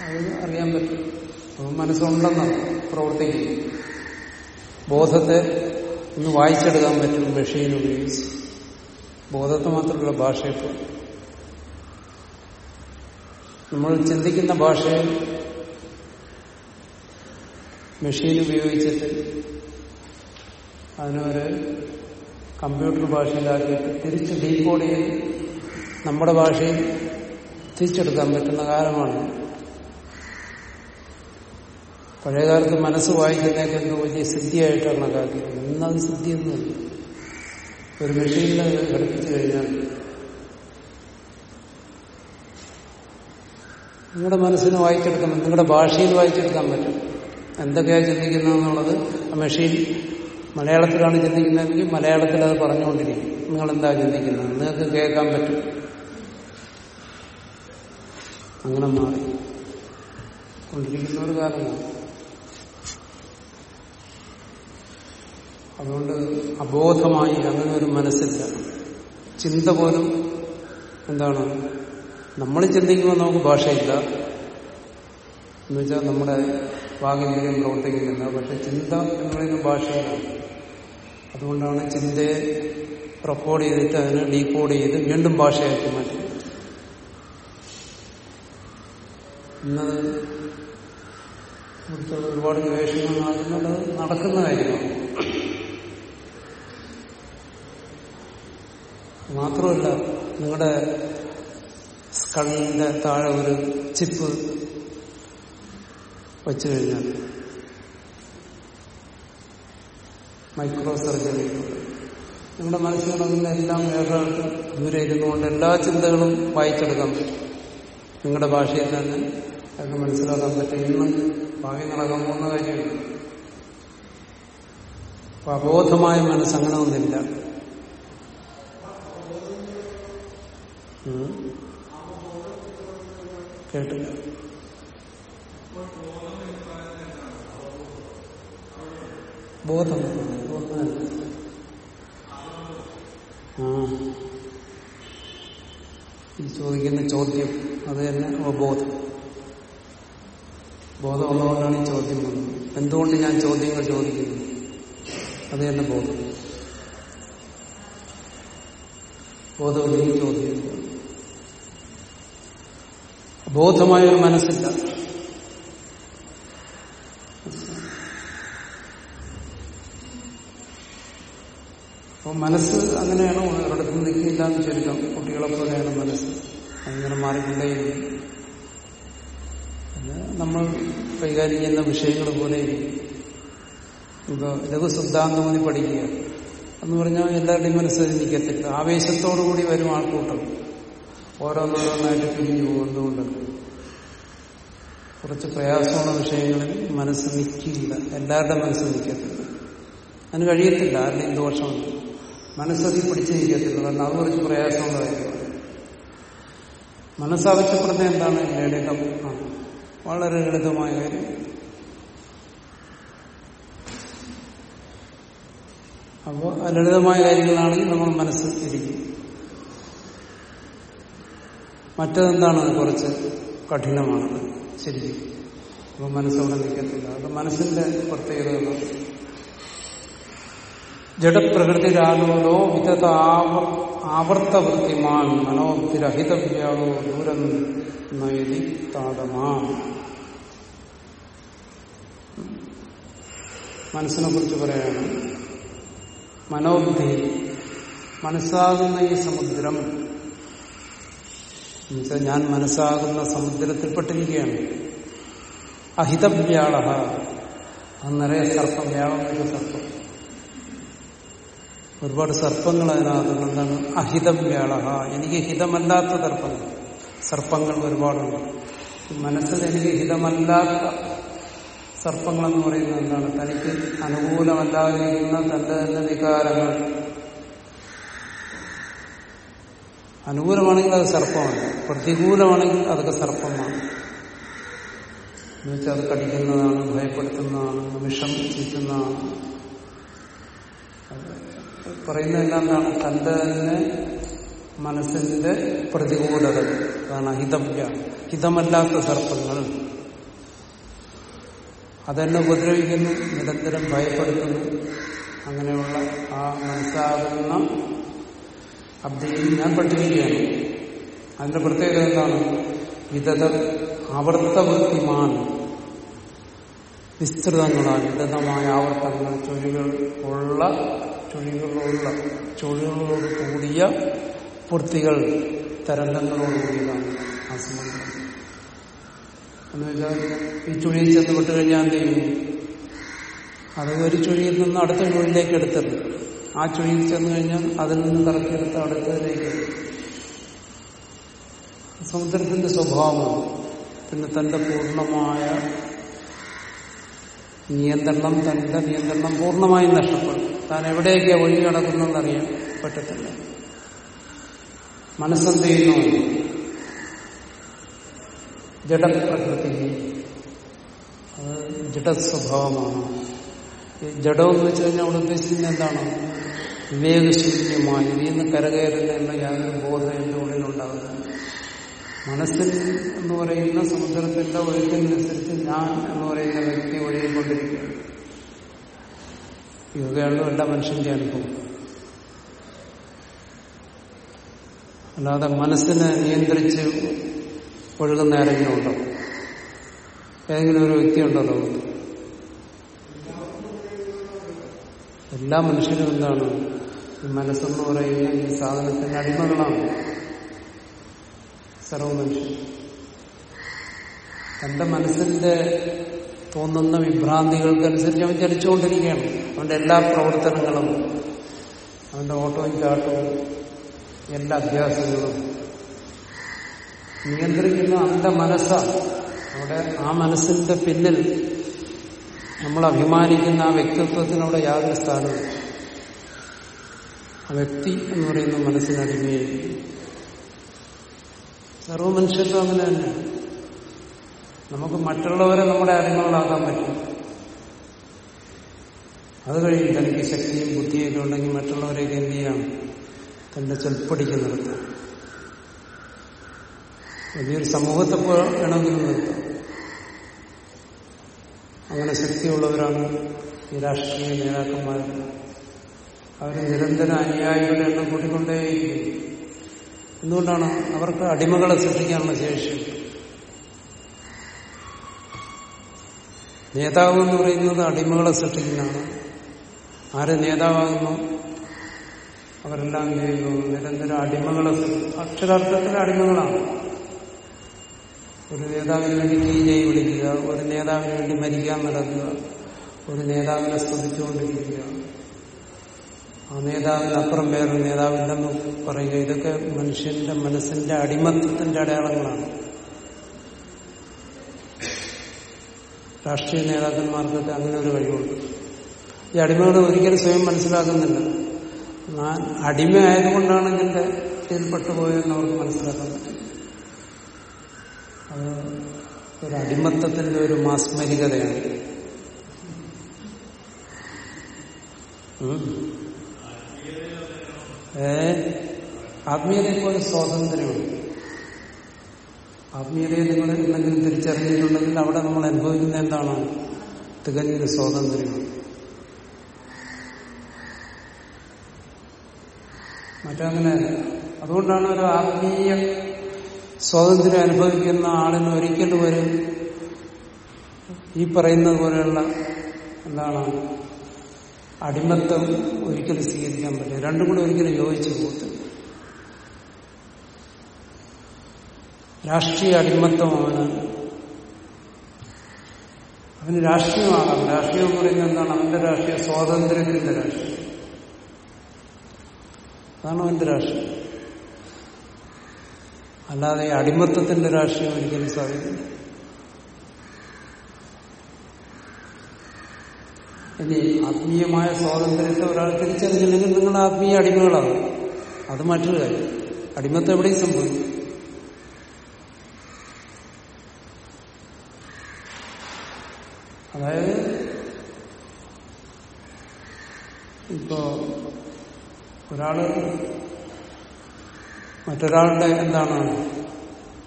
അത് അറിയാൻ പറ്റും. അപ്പം മനസ്സുണ്ടെന്നാണ് പ്രവർത്തിക്കുന്നു. ബോധത്തെ ഒന്ന് വായിച്ചെടുക്കാൻ പറ്റും മെഷീൻ ഉപയോഗിച്ച് ബോധത്തെ മാത്രമുള്ള ഭാഷയപ്പോൾ നമ്മൾ ചിന്തിക്കുന്ന ഭാഷയെ മെഷീൻ ഉപയോഗിച്ചിട്ട് അതിനൊരു കമ്പ്യൂട്ടർ ഭാഷയിലാക്കിയിട്ട് തിരിച്ച് ഡീകോഡ് ചെയ്ത് നമ്മുടെ ഭാഷയിൽ തിരിച്ചെടുക്കാൻ പറ്റുന്ന കാലമാണ്. പഴയകാലത്ത് മനസ്സ് വായിക്കുന്നതൊക്കെ എന്തോ വലിയ സിദ്ധിയായിട്ടാണ് കണക്കാക്കിയത് ഇന്നത് സിദ്ധിയൊന്നുമില്ല. ഒരു മെഷീനിൽ ഘടിപ്പിച്ചു കഴിഞ്ഞാൽ നിങ്ങളുടെ മനസ്സിന് വായിച്ചെടുക്കാൻ നിങ്ങളുടെ ഭാഷയിൽ വായിച്ചെടുക്കാൻ പറ്റും. എന്തൊക്കെയാണ് ചിന്തിക്കുന്നതെന്നുള്ളത് ആ മെഷീൻ മലയാളത്തിലാണ് ചിന്തിക്കുന്നതെങ്കിൽ മലയാളത്തിൽ അത് പറഞ്ഞുകൊണ്ടിരിക്കും. നിങ്ങൾ എന്താ ചിന്തിക്കുന്നത്? നിങ്ങൾക്ക് കേൾക്കാൻ പറ്റും. അങ്ങനെ മാറി. കൊണ്ടിരിക്കുന്ന ഒരു കാലമാണ് അതുകൊണ്ട് അബോധമായി അങ്ങനെ ഒരു മനസ്സില്ല. ചിന്ത പോലും എന്താണ്? നമ്മൾ ചിന്തിക്കുമ്പോൾ നമുക്ക് ഭാഷയില്ല. എന്നുവെച്ചാൽ നമ്മുടെ വാഗിന്യം പ്രവർത്തിക്കുന്നില്ല. പക്ഷെ ചിന്ത എന്ന് പറയുന്ന ഭാഷയാണ് അതുകൊണ്ടാണ് ചിന്തയെ റെക്കോർഡ് ചെയ്തിട്ട് അതിനെ ഡീകോഡ് ചെയ്ത് വീണ്ടും ഭാഷയാക്കി മാറ്റുന്നത് ഇന്നത് ഒരുപാട് ഗവേഷണങ്ങൾ നടക്കുന്നത് നടക്കുന്ന കാര്യമാണ്. മാത്രമല്ല നിങ്ങളുടെ സ്കളിന്റെ താഴെ ഒരു ചിപ്പ് വെച്ചു കഴിഞ്ഞാൽ മൈക്രോ സർജറി നമ്മുടെ മനസ്സിലുള്ള എല്ലാം വേറെ ദൂരെ ഇരുന്നുകൊണ്ട് എല്ലാ ചിന്തകളും വായിച്ചെടുക്കാൻ പറ്റും. നിങ്ങളുടെ ഭാഷയിൽ തന്നെ അതൊക്കെ മനസ്സിലാക്കാൻ പറ്റും. ഇന്നും ഭാവി നടക്കാൻ പോകുന്ന കാര്യമാണ് അപ്പൊ അബോധമായ മനസ്സ് അങ്ങനെ ഒന്നില്ല കേട്ടില്ല. ബോധം. ആ. ഈ ചോദിക്കുന്ന ചോദ്യം അത് തന്നെ അവബോധം. ബോധമുള്ളതുകൊണ്ടാണ് ഈ ചോദ്യം വന്നത്. എന്തുകൊണ്ട് ഞാൻ ചോദ്യങ്ങൾ ചോദിക്കുന്നു? അത് തന്നെ ബോധം. ബോധമില്ലെങ്കിൽ ചോദ്യം ബോധമായ ഒരു മനസ്സില്ല. അപ്പോൾ മനസ്സ് അങ്ങനെയാണ്? ഒരിടത്ത് നിൽക്കില്ല എന്ന് ചുരുക്കം കുട്ടികളെ പോലെയാണ് മനസ്സ്. അങ്ങനെ മാറിക്കൊണ്ടേയിരിക്കും. നമ്മൾ കൈകാര്യം ചെയ്യുന്ന വിഷയങ്ങൾ പോലെ ഇപ്പൊ ലഘു സിദ്ധാന്തമതി പഠിക്കുക. എന്ന് പറഞ്ഞാൽ എല്ലാവരുടെയും മനസ്സിൽ നിൽക്കത്തില്ല. ആവേശത്തോടു കൂടി വരും ആൾക്കൂട്ടം. ഓരോന്നോരോന്നായിട്ട് പിരിഞ്ഞു പോകുന്നതുകൊണ്ട്. കുറച്ച് പ്രയാസമുള്ള വിഷയങ്ങളിൽ മനസ്സ് നിൽക്കില്ല. എല്ലാവരുടെ മനസ്സ് നിൽക്കത്തില്ല. അതിന് കഴിയത്തില്ല. ആരുടെയും ദോഷമുണ്ട് മനസ്സതി പിടിച്ചു നിൽക്കത്തില്ല കാരണം അത് കുറച്ച് പ്രയാസമുള്ള കാര്യമാണ് മനസ്സാവശ്യപ്പെടുന്ന എന്താണ്? ലളിതം വളരെ ലളിതമായ കാര്യം. അപ്പോൾ ആ ലളിതമായ കാര്യങ്ങളാണെങ്കിൽ നമ്മൾ മനസ്സ് ഇരിക്കും. മറ്റതെന്താണ് കുറച്ച് കഠിനമാണത്? ശരിക്കും. അപ്പൊ മനസ്സവിടെ നിൽക്കത്തില്ല. അത് മനസ്സിന്റെ പ്രത്യേകതകളാണ് ജഡപ്രകൃതിരാലോലോ വിതത ആവർത്തവൃത്തിമാൻ മനോഭിരഹിതവ്യാളോ ദൂരം നയതി താതമാ മനസ്സിനെ കുറിച്ച് പറയാണ്. മനോബുദ്ധി മനസ്സാകുന്ന ഈ സമുദ്രം ഞാൻ മനസ്സാകുന്ന സമുദ്രത്തിൽപ്പെട്ടിരിക്കുകയാണ്. അഹിതവ്യാള അന്നേരെ സർപ്പം വ്യാളം സർപ്പം. ഒരുപാട് സർപ്പങ്ങൾ അതിനകത്ത് അഹിതം വേള എനിക്ക് ഹിതമല്ലാത്ത സർപ്പങ്ങൾ. സർപ്പങ്ങൾ ഒരുപാടുണ്ട്. മനസ്സിൽ എനിക്ക് ഹിതമല്ലാത്ത സർപ്പങ്ങളെന്ന് പറയുന്നത് എന്താണ്? തനിക്ക് അനുകൂലമല്ലാതിരിക്കുന്ന തന്റെ തന്നെ വികാരങ്ങൾ. അനുകൂലമാണെങ്കിൽ അത് സർപ്പമാണ്. പ്രതികൂലമാണെങ്കിൽ അതൊക്കെ സർപ്പമാണ്. എന്നുവെച്ചാൽ അത് കടിക്കുന്നതാണ് ഭയപ്പെടുത്തുന്നതാണ് വിഷം ചീറ്റുന്നതാണ്. പറയുന്നതെല്ലാം എന്താണ് തന്റെ തന്നെ മനസ്സിന്റെ പ്രതികൂലത. അതാണ് അഹിതവ്യ ഹിതമല്ലാത്ത സർപ്പങ്ങൾ. അതെന്നെ ഉപദ്രവിക്കുന്നു നിരന്തരം ഭയപ്പെടുത്തുന്നു. അങ്ങനെയുള്ള ആ മനസ്സാകുന്ന അബ്ദിയിൽ ഞാൻ പഠിപ്പിക്കുകയാണ് അതിന്റെ പ്രത്യേകത എന്താണ്? വിധത ആവർത്തവൃത്തിമാൻ. വിസ്തൃതങ്ങളാണ് വിധതമായ ആവർത്തനങ്ങൾ ചൊല്ലുകൾ ഉള്ള ചുഴികളുള്ള ചുഴികളോട് കൂടിയ പൂർത്തികൾ തരംഗങ്ങളോട് കൂടിയതാണ് ആ സമുദ്രം എന്ന് ഈ ചുഴിയിൽ ചെന്ന് വിട്ടു കഴിഞ്ഞാൽ എന്ത് ചെയ്യും? അത് ഒരു ചുഴിയിൽ നിന്ന് അടുത്ത ചുഴിയിലേക്ക് എടുത്തിട്ട് ആ ചുഴിയിൽ ചെന്ന് കഴിഞ്ഞാൽ അതിൽ നിന്ന് കറക്കിയെടുത്ത് അടുത്തതിലേക്ക്. സമുദ്രത്തിന്റെ സ്വഭാവമാണ് പിന്നെ തന്റെ പൂർണമായ നിയന്ത്രണം തന്റെ നിയന്ത്രണം പൂർണമായും നഷ്ടപ്പെടും. താൻ എവിടെയൊക്കെയാ ഒഴുകി നടക്കുന്നതെന്നറിയാൻ പറ്റത്തില്ല. മനസ്സെന്ത് ചെയ്യുന്നു? ജഡപ്രകൃതി അത് ജഡസ്വഭാവമാണ്. ജഡം എന്ന് വെച്ച് കഴിഞ്ഞാൽ അവിടെ ഉദ്ദേശിക്കുന്നത് എന്താണ്? വിവേകശൂന്യമായി. ഇതിൽ നിന്ന് കരകയറുന്ന യാതൊരു ബോധം എന്റെ ഉള്ളിലുണ്ടാകുന്നത് മനസ്സിൽ എന്ന് പറയുന്ന സമുദ്രത്തിന്റെ ഒഴുക്കിനനുസരിച്ച് ഞാൻ എന്ന് പറയുന്ന വ്യക്തി ഒഴുകിക്കൊണ്ടിരിക്കുകയാണ്. ഇതൊക്കെയാണ് എല്ലാ മനുഷ്യന്റെ അനുഭവം. അല്ലാതെ മനസ്സിനെ നിയന്ത്രിച്ച് ഒഴുകുന്ന ആരെങ്കിലും ഉണ്ടോ? ഏതെങ്കിലും ഒരു വ്യക്തി ഉണ്ടോ ലോകത്ത് എല്ലാ മനുഷ്യരും എന്താണ്? മനസ്സെന്ന് പറയുന്ന ഈ സാധനത്തിന്റെ അടിമകളാണ്. സർവ മനുഷ്യൻ തന്റെ മനസ്സിന്റെ തോന്നുന്ന വിഭ്രാന്തികൾക്കനുസരിച്ച് അവൻ ചലിച്ചുകൊണ്ടിരിക്കുകയാണ്. അവന്റെ എല്ലാ പ്രവർത്തനങ്ങളും അവന്റെ ഓട്ടവും ചാട്ടവും എല്ലാ അഭ്യാസങ്ങളും നിയന്ത്രിക്കുന്ന അവന്റെ മനസ്സാണ് അവിടെ ആ മനസ്സിന്റെ പിന്നിൽ നമ്മൾ അഭിമാനിക്കുന്ന ആ വ്യക്തിത്വത്തിനവിടെ യാതൊരു സ്ഥാനവും ആ വ്യക്തി എന്ന് പറയുന്ന മനസ്സിനടിമയായിരിക്കും സർവ മനുഷ്യത്വം അങ്ങനെ തന്നെ. നമുക്ക് മറ്റുള്ളവരെ നമ്മുടെ അടിമകളാക്കാൻ പറ്റും. അത് കഴിഞ്ഞ് തനിക്ക് ശക്തിയും ബുദ്ധിയൊക്കെ ഉണ്ടെങ്കിൽ മറ്റുള്ളവരെയൊക്കെ എന്ത് ചെയ്യാം തന്റെ ചെൽപ്പടിക്ക് നിർത്താം. വലിയൊരു സമൂഹത്തെ വേണമെങ്കിൽ നിർത്താം. അങ്ങനെ ശക്തിയുള്ളവരാണ് ഈ രാഷ്ട്രീയ നേതാക്കന്മാർ. അവർ നിരന്തരം അനുയായികളുടെ എണ്ണം കൂട്ടിക്കൊണ്ടേയിരിക്കും. എന്തുകൊണ്ടാണ്? അവർക്ക് അടിമകളെ സൃഷ്ടിക്കാനുള്ള ശേഷി. നേതാവ് എന്ന് പറയുന്നത് അടിമകളെ സൃഷ്ടിക്കുന്നതാണ് ആര് നേതാവാകുന്നു? അവരെല്ലാം ചെയ്യുന്നു? നിരന്തരം അടിമകളെ അക്ഷരാർത്ഥത്തിൽ അടിമകളാണ്. ഒരു നേതാവിന് വേണ്ടി കീജയി വിളിക്കുക ഒരു നേതാവിന് വേണ്ടി മരിക്കാൻ നടക്കുക ഒരു നേതാവിനെ സ്തുതിച്ചുകൊണ്ടിരിക്കുക. ആ നേതാവിന് അപ്പുറം വേറൊരു നേതാവില്ലെന്ന് പറയുക. ഇതൊക്കെ മനുഷ്യന്റെ മനസ്സിന്റെ അടിമത്വത്തിന്റെ അടയാളങ്ങളാണ്. രാഷ്ട്രീയ നേതാക്കന്മാർക്കൊക്കെ അങ്ങനെ ഒരു കഴിവുണ്ട്. ഈ അടിമകൾ ഒരിക്കലും സ്വയം മനസ്സിലാക്കുന്നില്ല. ഞാൻ അടിമയായതുകൊണ്ടാണ് ഇതിന്റെ ഇതിൽപ്പെട്ടുപോയെന്ന് അവർക്ക് മനസ്സിലാക്കാൻ പറ്റും. അത് ഒരു അടിമത്തത്തിന്റെ ഒരു മാസ്മരികതയാണ്. ഏ? ആത്മീയതയ്ക്ക് ഒരു സ്വാതന്ത്ര്യമുണ്ട്. ആത്മീയതയെ നിങ്ങൾ എന്തെങ്കിലും തിരിച്ചറിഞ്ഞിട്ടുണ്ടെങ്കിൽ അവിടെ നമ്മൾ അനുഭവിക്കുന്ന എന്താണ്? തികഞ്ഞൊരു സ്വാതന്ത്ര്യം. മറ്റങ്ങനെ അതുകൊണ്ടാണ് ഒരു ആത്മീയ സ്വാതന്ത്ര്യം അനുഭവിക്കുന്ന ആളിന് ഒരിക്കലും ഒരു ഈ പറയുന്നത് പോലെയുള്ള എന്താണ്? അടിമത്തം ഒരിക്കലും സ്വീകരിക്കാൻ പറ്റില്ല. രണ്ടും കൂടെ ഒരിക്കലും യോജിച്ചു പോകത്തില്ല. രാഷ്ട്രീയ അടിമത്തമാണ്. അവന് രാഷ്ട്രീയമാകാം. രാഷ്ട്രീയം എന്ന് പറയുന്നത് എന്താണ്? അവന്റെ രാഷ്ട്രീയ സ്വാതന്ത്ര്യത്തിന്റെ രാഷ്ട്രീയം. അതാണ് അവന്റെ രാഷ്ട്രീയം. അല്ലാതെ അടിമത്തത്തിന്റെ രാഷ്ട്രീയം ഒരിക്കലും സാധിക്കില്ല. ഇനി ആത്മീയമായ സ്വാതന്ത്ര്യത്തെ ഒരാൾ തിരിച്ചറിഞ്ഞില്ലെങ്കിൽ നിങ്ങൾ ആത്മീയ അടിമകളാണ് അത് മറ്റൊരു കാര്യം. അടിമത്തം എവിടെയും സംഭവിക്കും അതായത് ഇപ്പോ ഒരാൾ മറ്റൊരാളുടെ എന്താണ്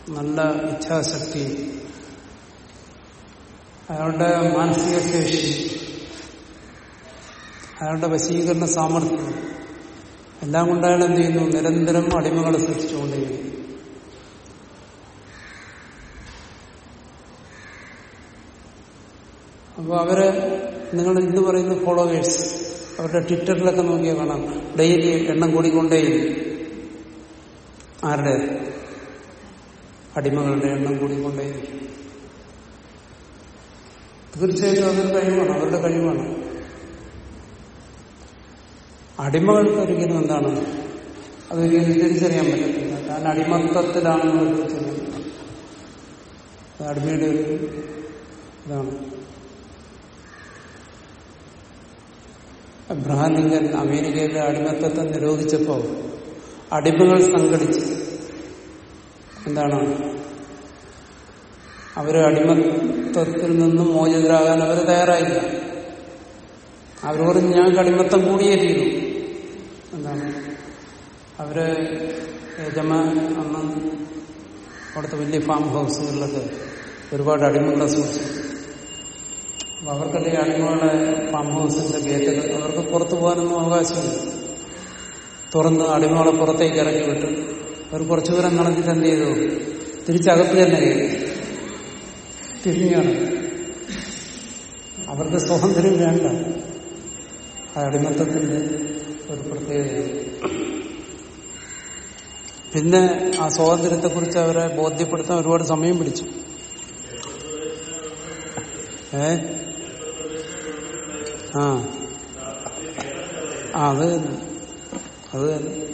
നല്ല ഇച്ഛാശക്തി അയാളുടെ മാനസിക ശേഷി അയാളുടെ വശീകരണ സാമർഥ്യം എല്ലാം കൊണ്ട് അയാൾ എന്ത് ചെയ്യുന്നു? നിരന്തരം അടിമകളെ സൃഷ്ടിച്ചുകൊണ്ടേയിരിക്കും അപ്പോൾ അവരെ നിങ്ങൾ ഇന്ന് പറയുന്ന ഫോളോവേഴ്സ് അവരുടെ ട്വിറ്ററിലൊക്കെ നോക്കിയാൽ കാണാം. ഡെയിലി എണ്ണം കൂടിക്കൊണ്ടേ ആരുടെ? അടിമകളുടെ എണ്ണം കൂടിക്കൊണ്ടേയിരിക്കും. തീർച്ചയായിട്ടും അതൊരു കഴിവാണ് അവരുടെ കഴിവാണ്. അടിമകൾക്ക് ഒരിക്കലും എന്താണ്? അതൊരിക്കലും തിരിച്ചറിയാൻ പറ്റത്തില്ല. താൻ അടിമത്തത്തിലാണെന്ന് അടിമയുടെ ഒരു ഇതാണ്. അബ്രഹാം ലിങ്കൻ അമേരിക്കയിലെ അടിമത്തത്തെ നിരോധിച്ചപ്പോൾ അടിമകൾ സംഘടിച്ച്. എന്താണ്? അവർ അടിമത്തത്തിൽ നിന്നും മോചിതരാകാൻ അവർ തയ്യാറായില്ല. അവർ ഞാൻ അടിമത്തം കൂടിയേ തീരും എന്താണ്? അവർ യജമാൻ അന്ന് അവിടുത്തെ വലിയ ഫാം ഹൗസുകളിലൊക്കെ ഒരുപാട് അടിമകളെ സൂക്ഷിച്ചു അപ്പൊ അവർക്കല്ലേ ഈ അടിമകളെ ഫാം ഹൗസിന്റെ ഗേറ്റ് അവർക്ക് പുറത്തു പോകാനൊന്നും അവകാശമില്ല. തുറന്ന് അടിമകളെ പുറത്തേക്ക് ഇറങ്ങി വിട്ടു. അവർ കുറച്ചു ദൂരം നടന്നിട്ട് എന്ത് ചെയ്തു? തിരിച്ചകത്ത് തന്നെ തിരിഞ്ഞാണ് അവർക്ക് സ്വാതന്ത്ര്യം വേണ്ട. ആ അടിമത്തത്തിന്റെ ഒരു പ്രത്യേകതയാണ് പിന്നെ ആ സ്വാതന്ത്ര്യത്തെക്കുറിച്ച് അവരെ ബോധ്യപ്പെടുത്താൻ ഒരുപാട് സമയം പിടിച്ചു. ഏ? ആ. അത് തന്നെ. അത് തന്നെ.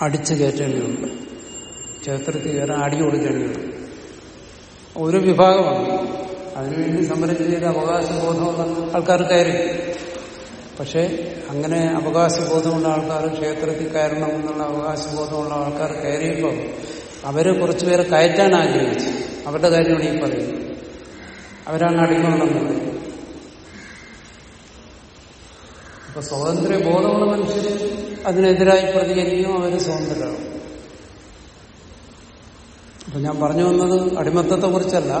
അടിച്ചു കയറ്റേണ്ടിയുണ്ട് ക്ഷേത്രത്തിൽ കയറാൻ അടി കൊടുക്കേണ്ടിയുണ്ട് ഒരു വിഭാഗമാണ്. അതിനുവേണ്ടി സമരം ചെയ്ത അവകാശബോധമുള്ള ആൾക്കാർ കയറി. പക്ഷെ അങ്ങനെ അവകാശബോധമുള്ള ആൾക്കാർ ക്ഷേത്രത്തിൽ കയറണം എന്നുള്ള അവകാശബോധമുള്ള ആൾക്കാർ കയറിയപ്പോൾ അവർ കുറച്ചുപേരെ കയറ്റാൻ ആഗ്രഹിച്ചു. അവരുടെ കാര്യമാണ് ഈ പറയുന്നത്. അവരാണ് പറയുന്നത്. അപ്പൊ സ്വാതന്ത്ര്യ ബോധമുള്ള മനുഷ്യർ അതിനെതിരായി പ്രതികരിക്കും അവർ സ്വതന്ത്രരാകും. അപ്പൊ ഞാൻ പറഞ്ഞു വന്നത് അടിമത്തത്തെ കുറിച്ചല്ല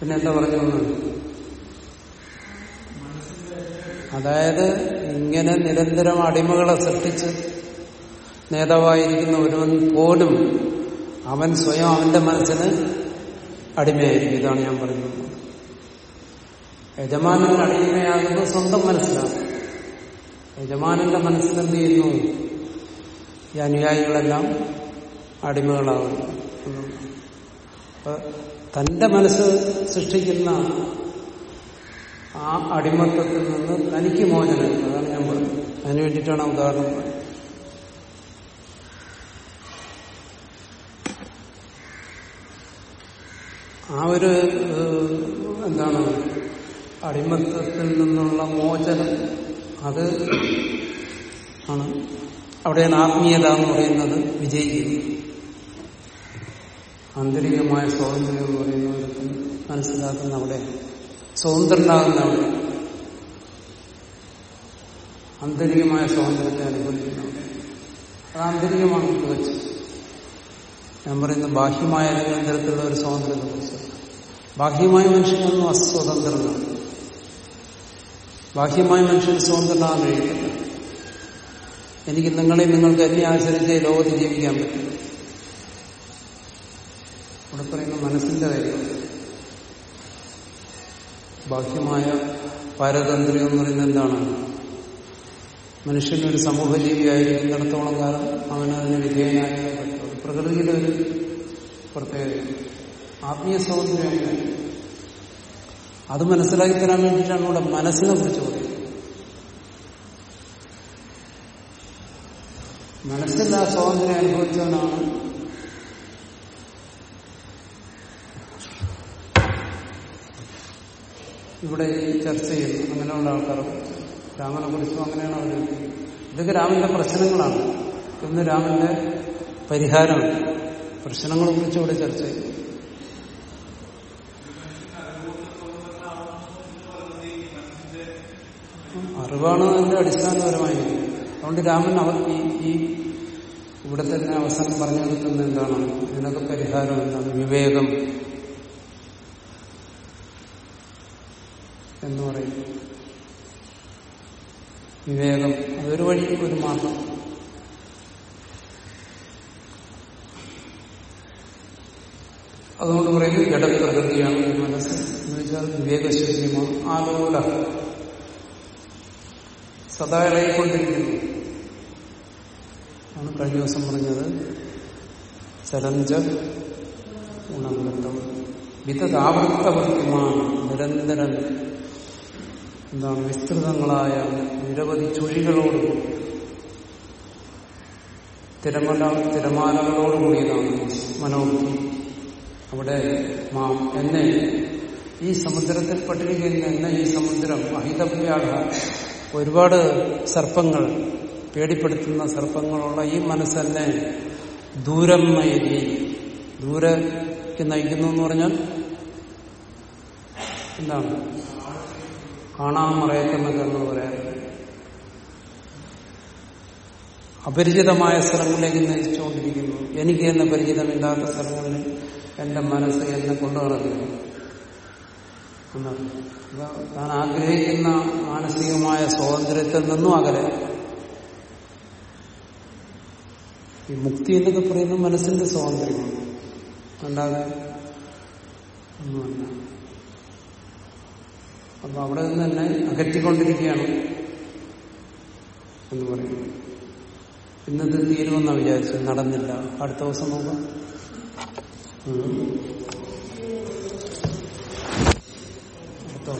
പിന്നെ എന്താ പറഞ്ഞു വന്നത്? അതായത് ഇങ്ങനെ നിരന്തരം അടിമകളെ സൃഷ്ടിച്ച് നേതാവായിരിക്കുന്ന ഒരുവൻ പോലും അവൻ സ്വയം അവന്റെ മനസ്സിന് അടിമയായിരിക്കും ഇതാണ് ഞാൻ പറയുന്നത്. യജമാനന്റെ അടിമയാകുന്നത് സ്വന്തം മനസ്സിലാണ് യജമാനന്റെ മനസ്സിലെന്ത് ചെയ്യുന്നു? ഈ അനുയായികളെല്ലാം അടിമകളാകുന്നു. തന്റെ മനസ്സ് സൃഷ്ടിക്കുന്ന ആ അടിമത്തത്തിൽ നിന്ന് തനിക്ക് മോചനം അതാണ് ഞാൻ പറഞ്ഞത്. അതിനു വേണ്ടിയിട്ടാണ് ഉദാഹരണം ആ ഒരു എന്താണ് അടിമത്തത്തിൽ നിന്നുള്ള മോചനം. അത് ആണ്. അവിടെയാണ് ആത്മീയത എന്ന് പറയുന്നത് വിജയിക്കുന്നത്. ആന്തരികമായ സ്വാതന്ത്ര്യം എന്ന് പറയുന്നത് മനസ്സിലാക്കുന്ന അവിടെ സ്വതന്ത്രനാകുന്ന അവിടെ ആന്തരികമായ സ്വാതന്ത്ര്യത്തെ അനുഭവിക്കുന്ന അവിടെ. അത് ആന്തരികമാണ് തികച്ചും ഞാൻ പറയുന്ന ബാഹ്യമായ ഏതെങ്കിലും തരത്തിലുള്ള ഒരു സ്വാതന്ത്ര്യത്തെ ബാഹ്യമായ മനുഷ്യനൊന്നും അസ്വതന്ത്രനാണ് ബാഹ്യമായ മനുഷ്യൻ സ്വതന്ത്രനാകാൻ കഴിയത്തില്ല. എനിക്ക് നിങ്ങളെ നിങ്ങൾക്ക് എന്നെ ആശ്രയിച്ച് ലോകത്തിൽ ലോകത്ത് ജീവിക്കാൻ പറ്റും. ഇവിടെ പറയുന്ന മനസ്സിന്റെ കാര്യം ബാഹ്യമായ പാരതന്ത്ര്യം എന്ന് പറയുന്നത് എന്താണ്? മനുഷ്യനൊരു സമൂഹ ആയിരിക്കുന്നിടത്തോളം കാലം അവനതിന് വിധേയനായേ പ്രകൃതിയുടെ ഒരു പ്രത്യേകത. ആത്മീയ അങ്ങനെ അത് മനസ്സിലാക്കി തരാൻ വേണ്ടിയിട്ടാണ് ഇവിടെ മനസ്സിനെ കുറിച്ച് പറയുന്നത് മനസ്സിന്റെ ആ സ്വാതന്ത്ര്യം അനുഭവിച്ചവനാണ് ഇവിടെ ചർച്ച ചെയ്യുന്നു. അങ്ങനെയുള്ള കുറിച്ച്. രാമനെ കുറിച്ചും അങ്ങനെയാണ് അവർ ഇതൊക്കെ രാമന്റെ പ്രശ്നങ്ങളാണ്. ഇന്ന് രാമന്റെ പരിഹാരമാണ് പ്രശ്നങ്ങളെ കുറിച്ച് ഇവിടെ ചർച്ച ചെയ്തു. അറിവാണ് അതിന്റെ അടിസ്ഥാനപരമായിരിക്കും അതുകൊണ്ട് രാമൻ അവർ ഈ ഇവിടെ തന്നെ അവസാനം പറഞ്ഞു കൊടുക്കുന്ന എന്താണ്? ഇതിനൊക്കെ പരിഹാരം എന്താണ്? വിവേകം എന്ന് പറയും. വിവേകം അതൊരു വഴി ഒരു മാർഗം. അതുകൊണ്ട് പറയും ജഡപ്രകൃതിയാണ് ഈ മനസ്സ്. എന്ന് വെച്ചാൽ വിവേകശൂന്യമാണ് ആലോല സദാ ഇളകിക്കൊണ്ടിരിക്കുന്നു. ആണ് കഴിഞ്ഞ ദിവസം പറഞ്ഞത്. ചലഞ്ച ഗുണബന്ധം വിതതാവൃത്തവൃത്തിമാണ്. നിരന്തരം എന്താണ് വിസ്തൃതങ്ങളായ നിരവധി ചുഴികളോട് തിരമല തിരമാലകളോടുകൂടിയതാണ് മനോബുദ്ധി അവിടെ മാം എന്നെ ഈ സമുദ്രത്തിൽ പെട്ടിരിക്കുന്ന എന്നെ ഈ സമുദ്രം അഹിതവ്യാഹ ഒരുപാട് സർപ്പങ്ങൾ പേടിപ്പെടുത്തുന്ന സർപ്പങ്ങളുള്ള ഈ മനസ്സെന്നെ ദൂരം നയിക്കി ദൂരക്ക് നയിക്കുന്നു എന്ന് പറഞ്ഞാൽ എന്താണ്? കാണാൻ മറയത്തെന്നൊക്കെ നമ്മൾ പറയാറുണ്ട് അപരിചിതമായ സ്ഥലങ്ങളിലേക്ക് നയിച്ചുകൊണ്ടിരിക്കുന്നു. എനിക്ക് തന്നെ പരിചിതമില്ലാത്ത സ്ഥലങ്ങളിൽ എന്റെ മനസ്സ് എന്നെ കൊണ്ടു നടക്കുന്നു എന്നാണ് താൻ ആഗ്രഹിക്കുന്ന മാനസികമായ സ്വാതന്ത്ര്യത്തിൽ നിന്നും അകലെ ഈ മുക്തി എന്നൊക്കെ പറയുന്നത് മനസ്സിന്റെ സ്വാതന്ത്ര്യമാണ്. അല്ലാതെ ഒന്നുമല്ല. അപ്പൊ അവിടെ നിന്ന് തന്നെ അകറ്റിക്കൊണ്ടിരിക്കുകയാണ് എന്ന് പറയുന്നത് ഇന്നത് തീരുമെന്നാണ് വിചാരിച്ചത്. നടന്നില്ല. അടുത്ത ദിവസം നോക്കാം. അടുത്ത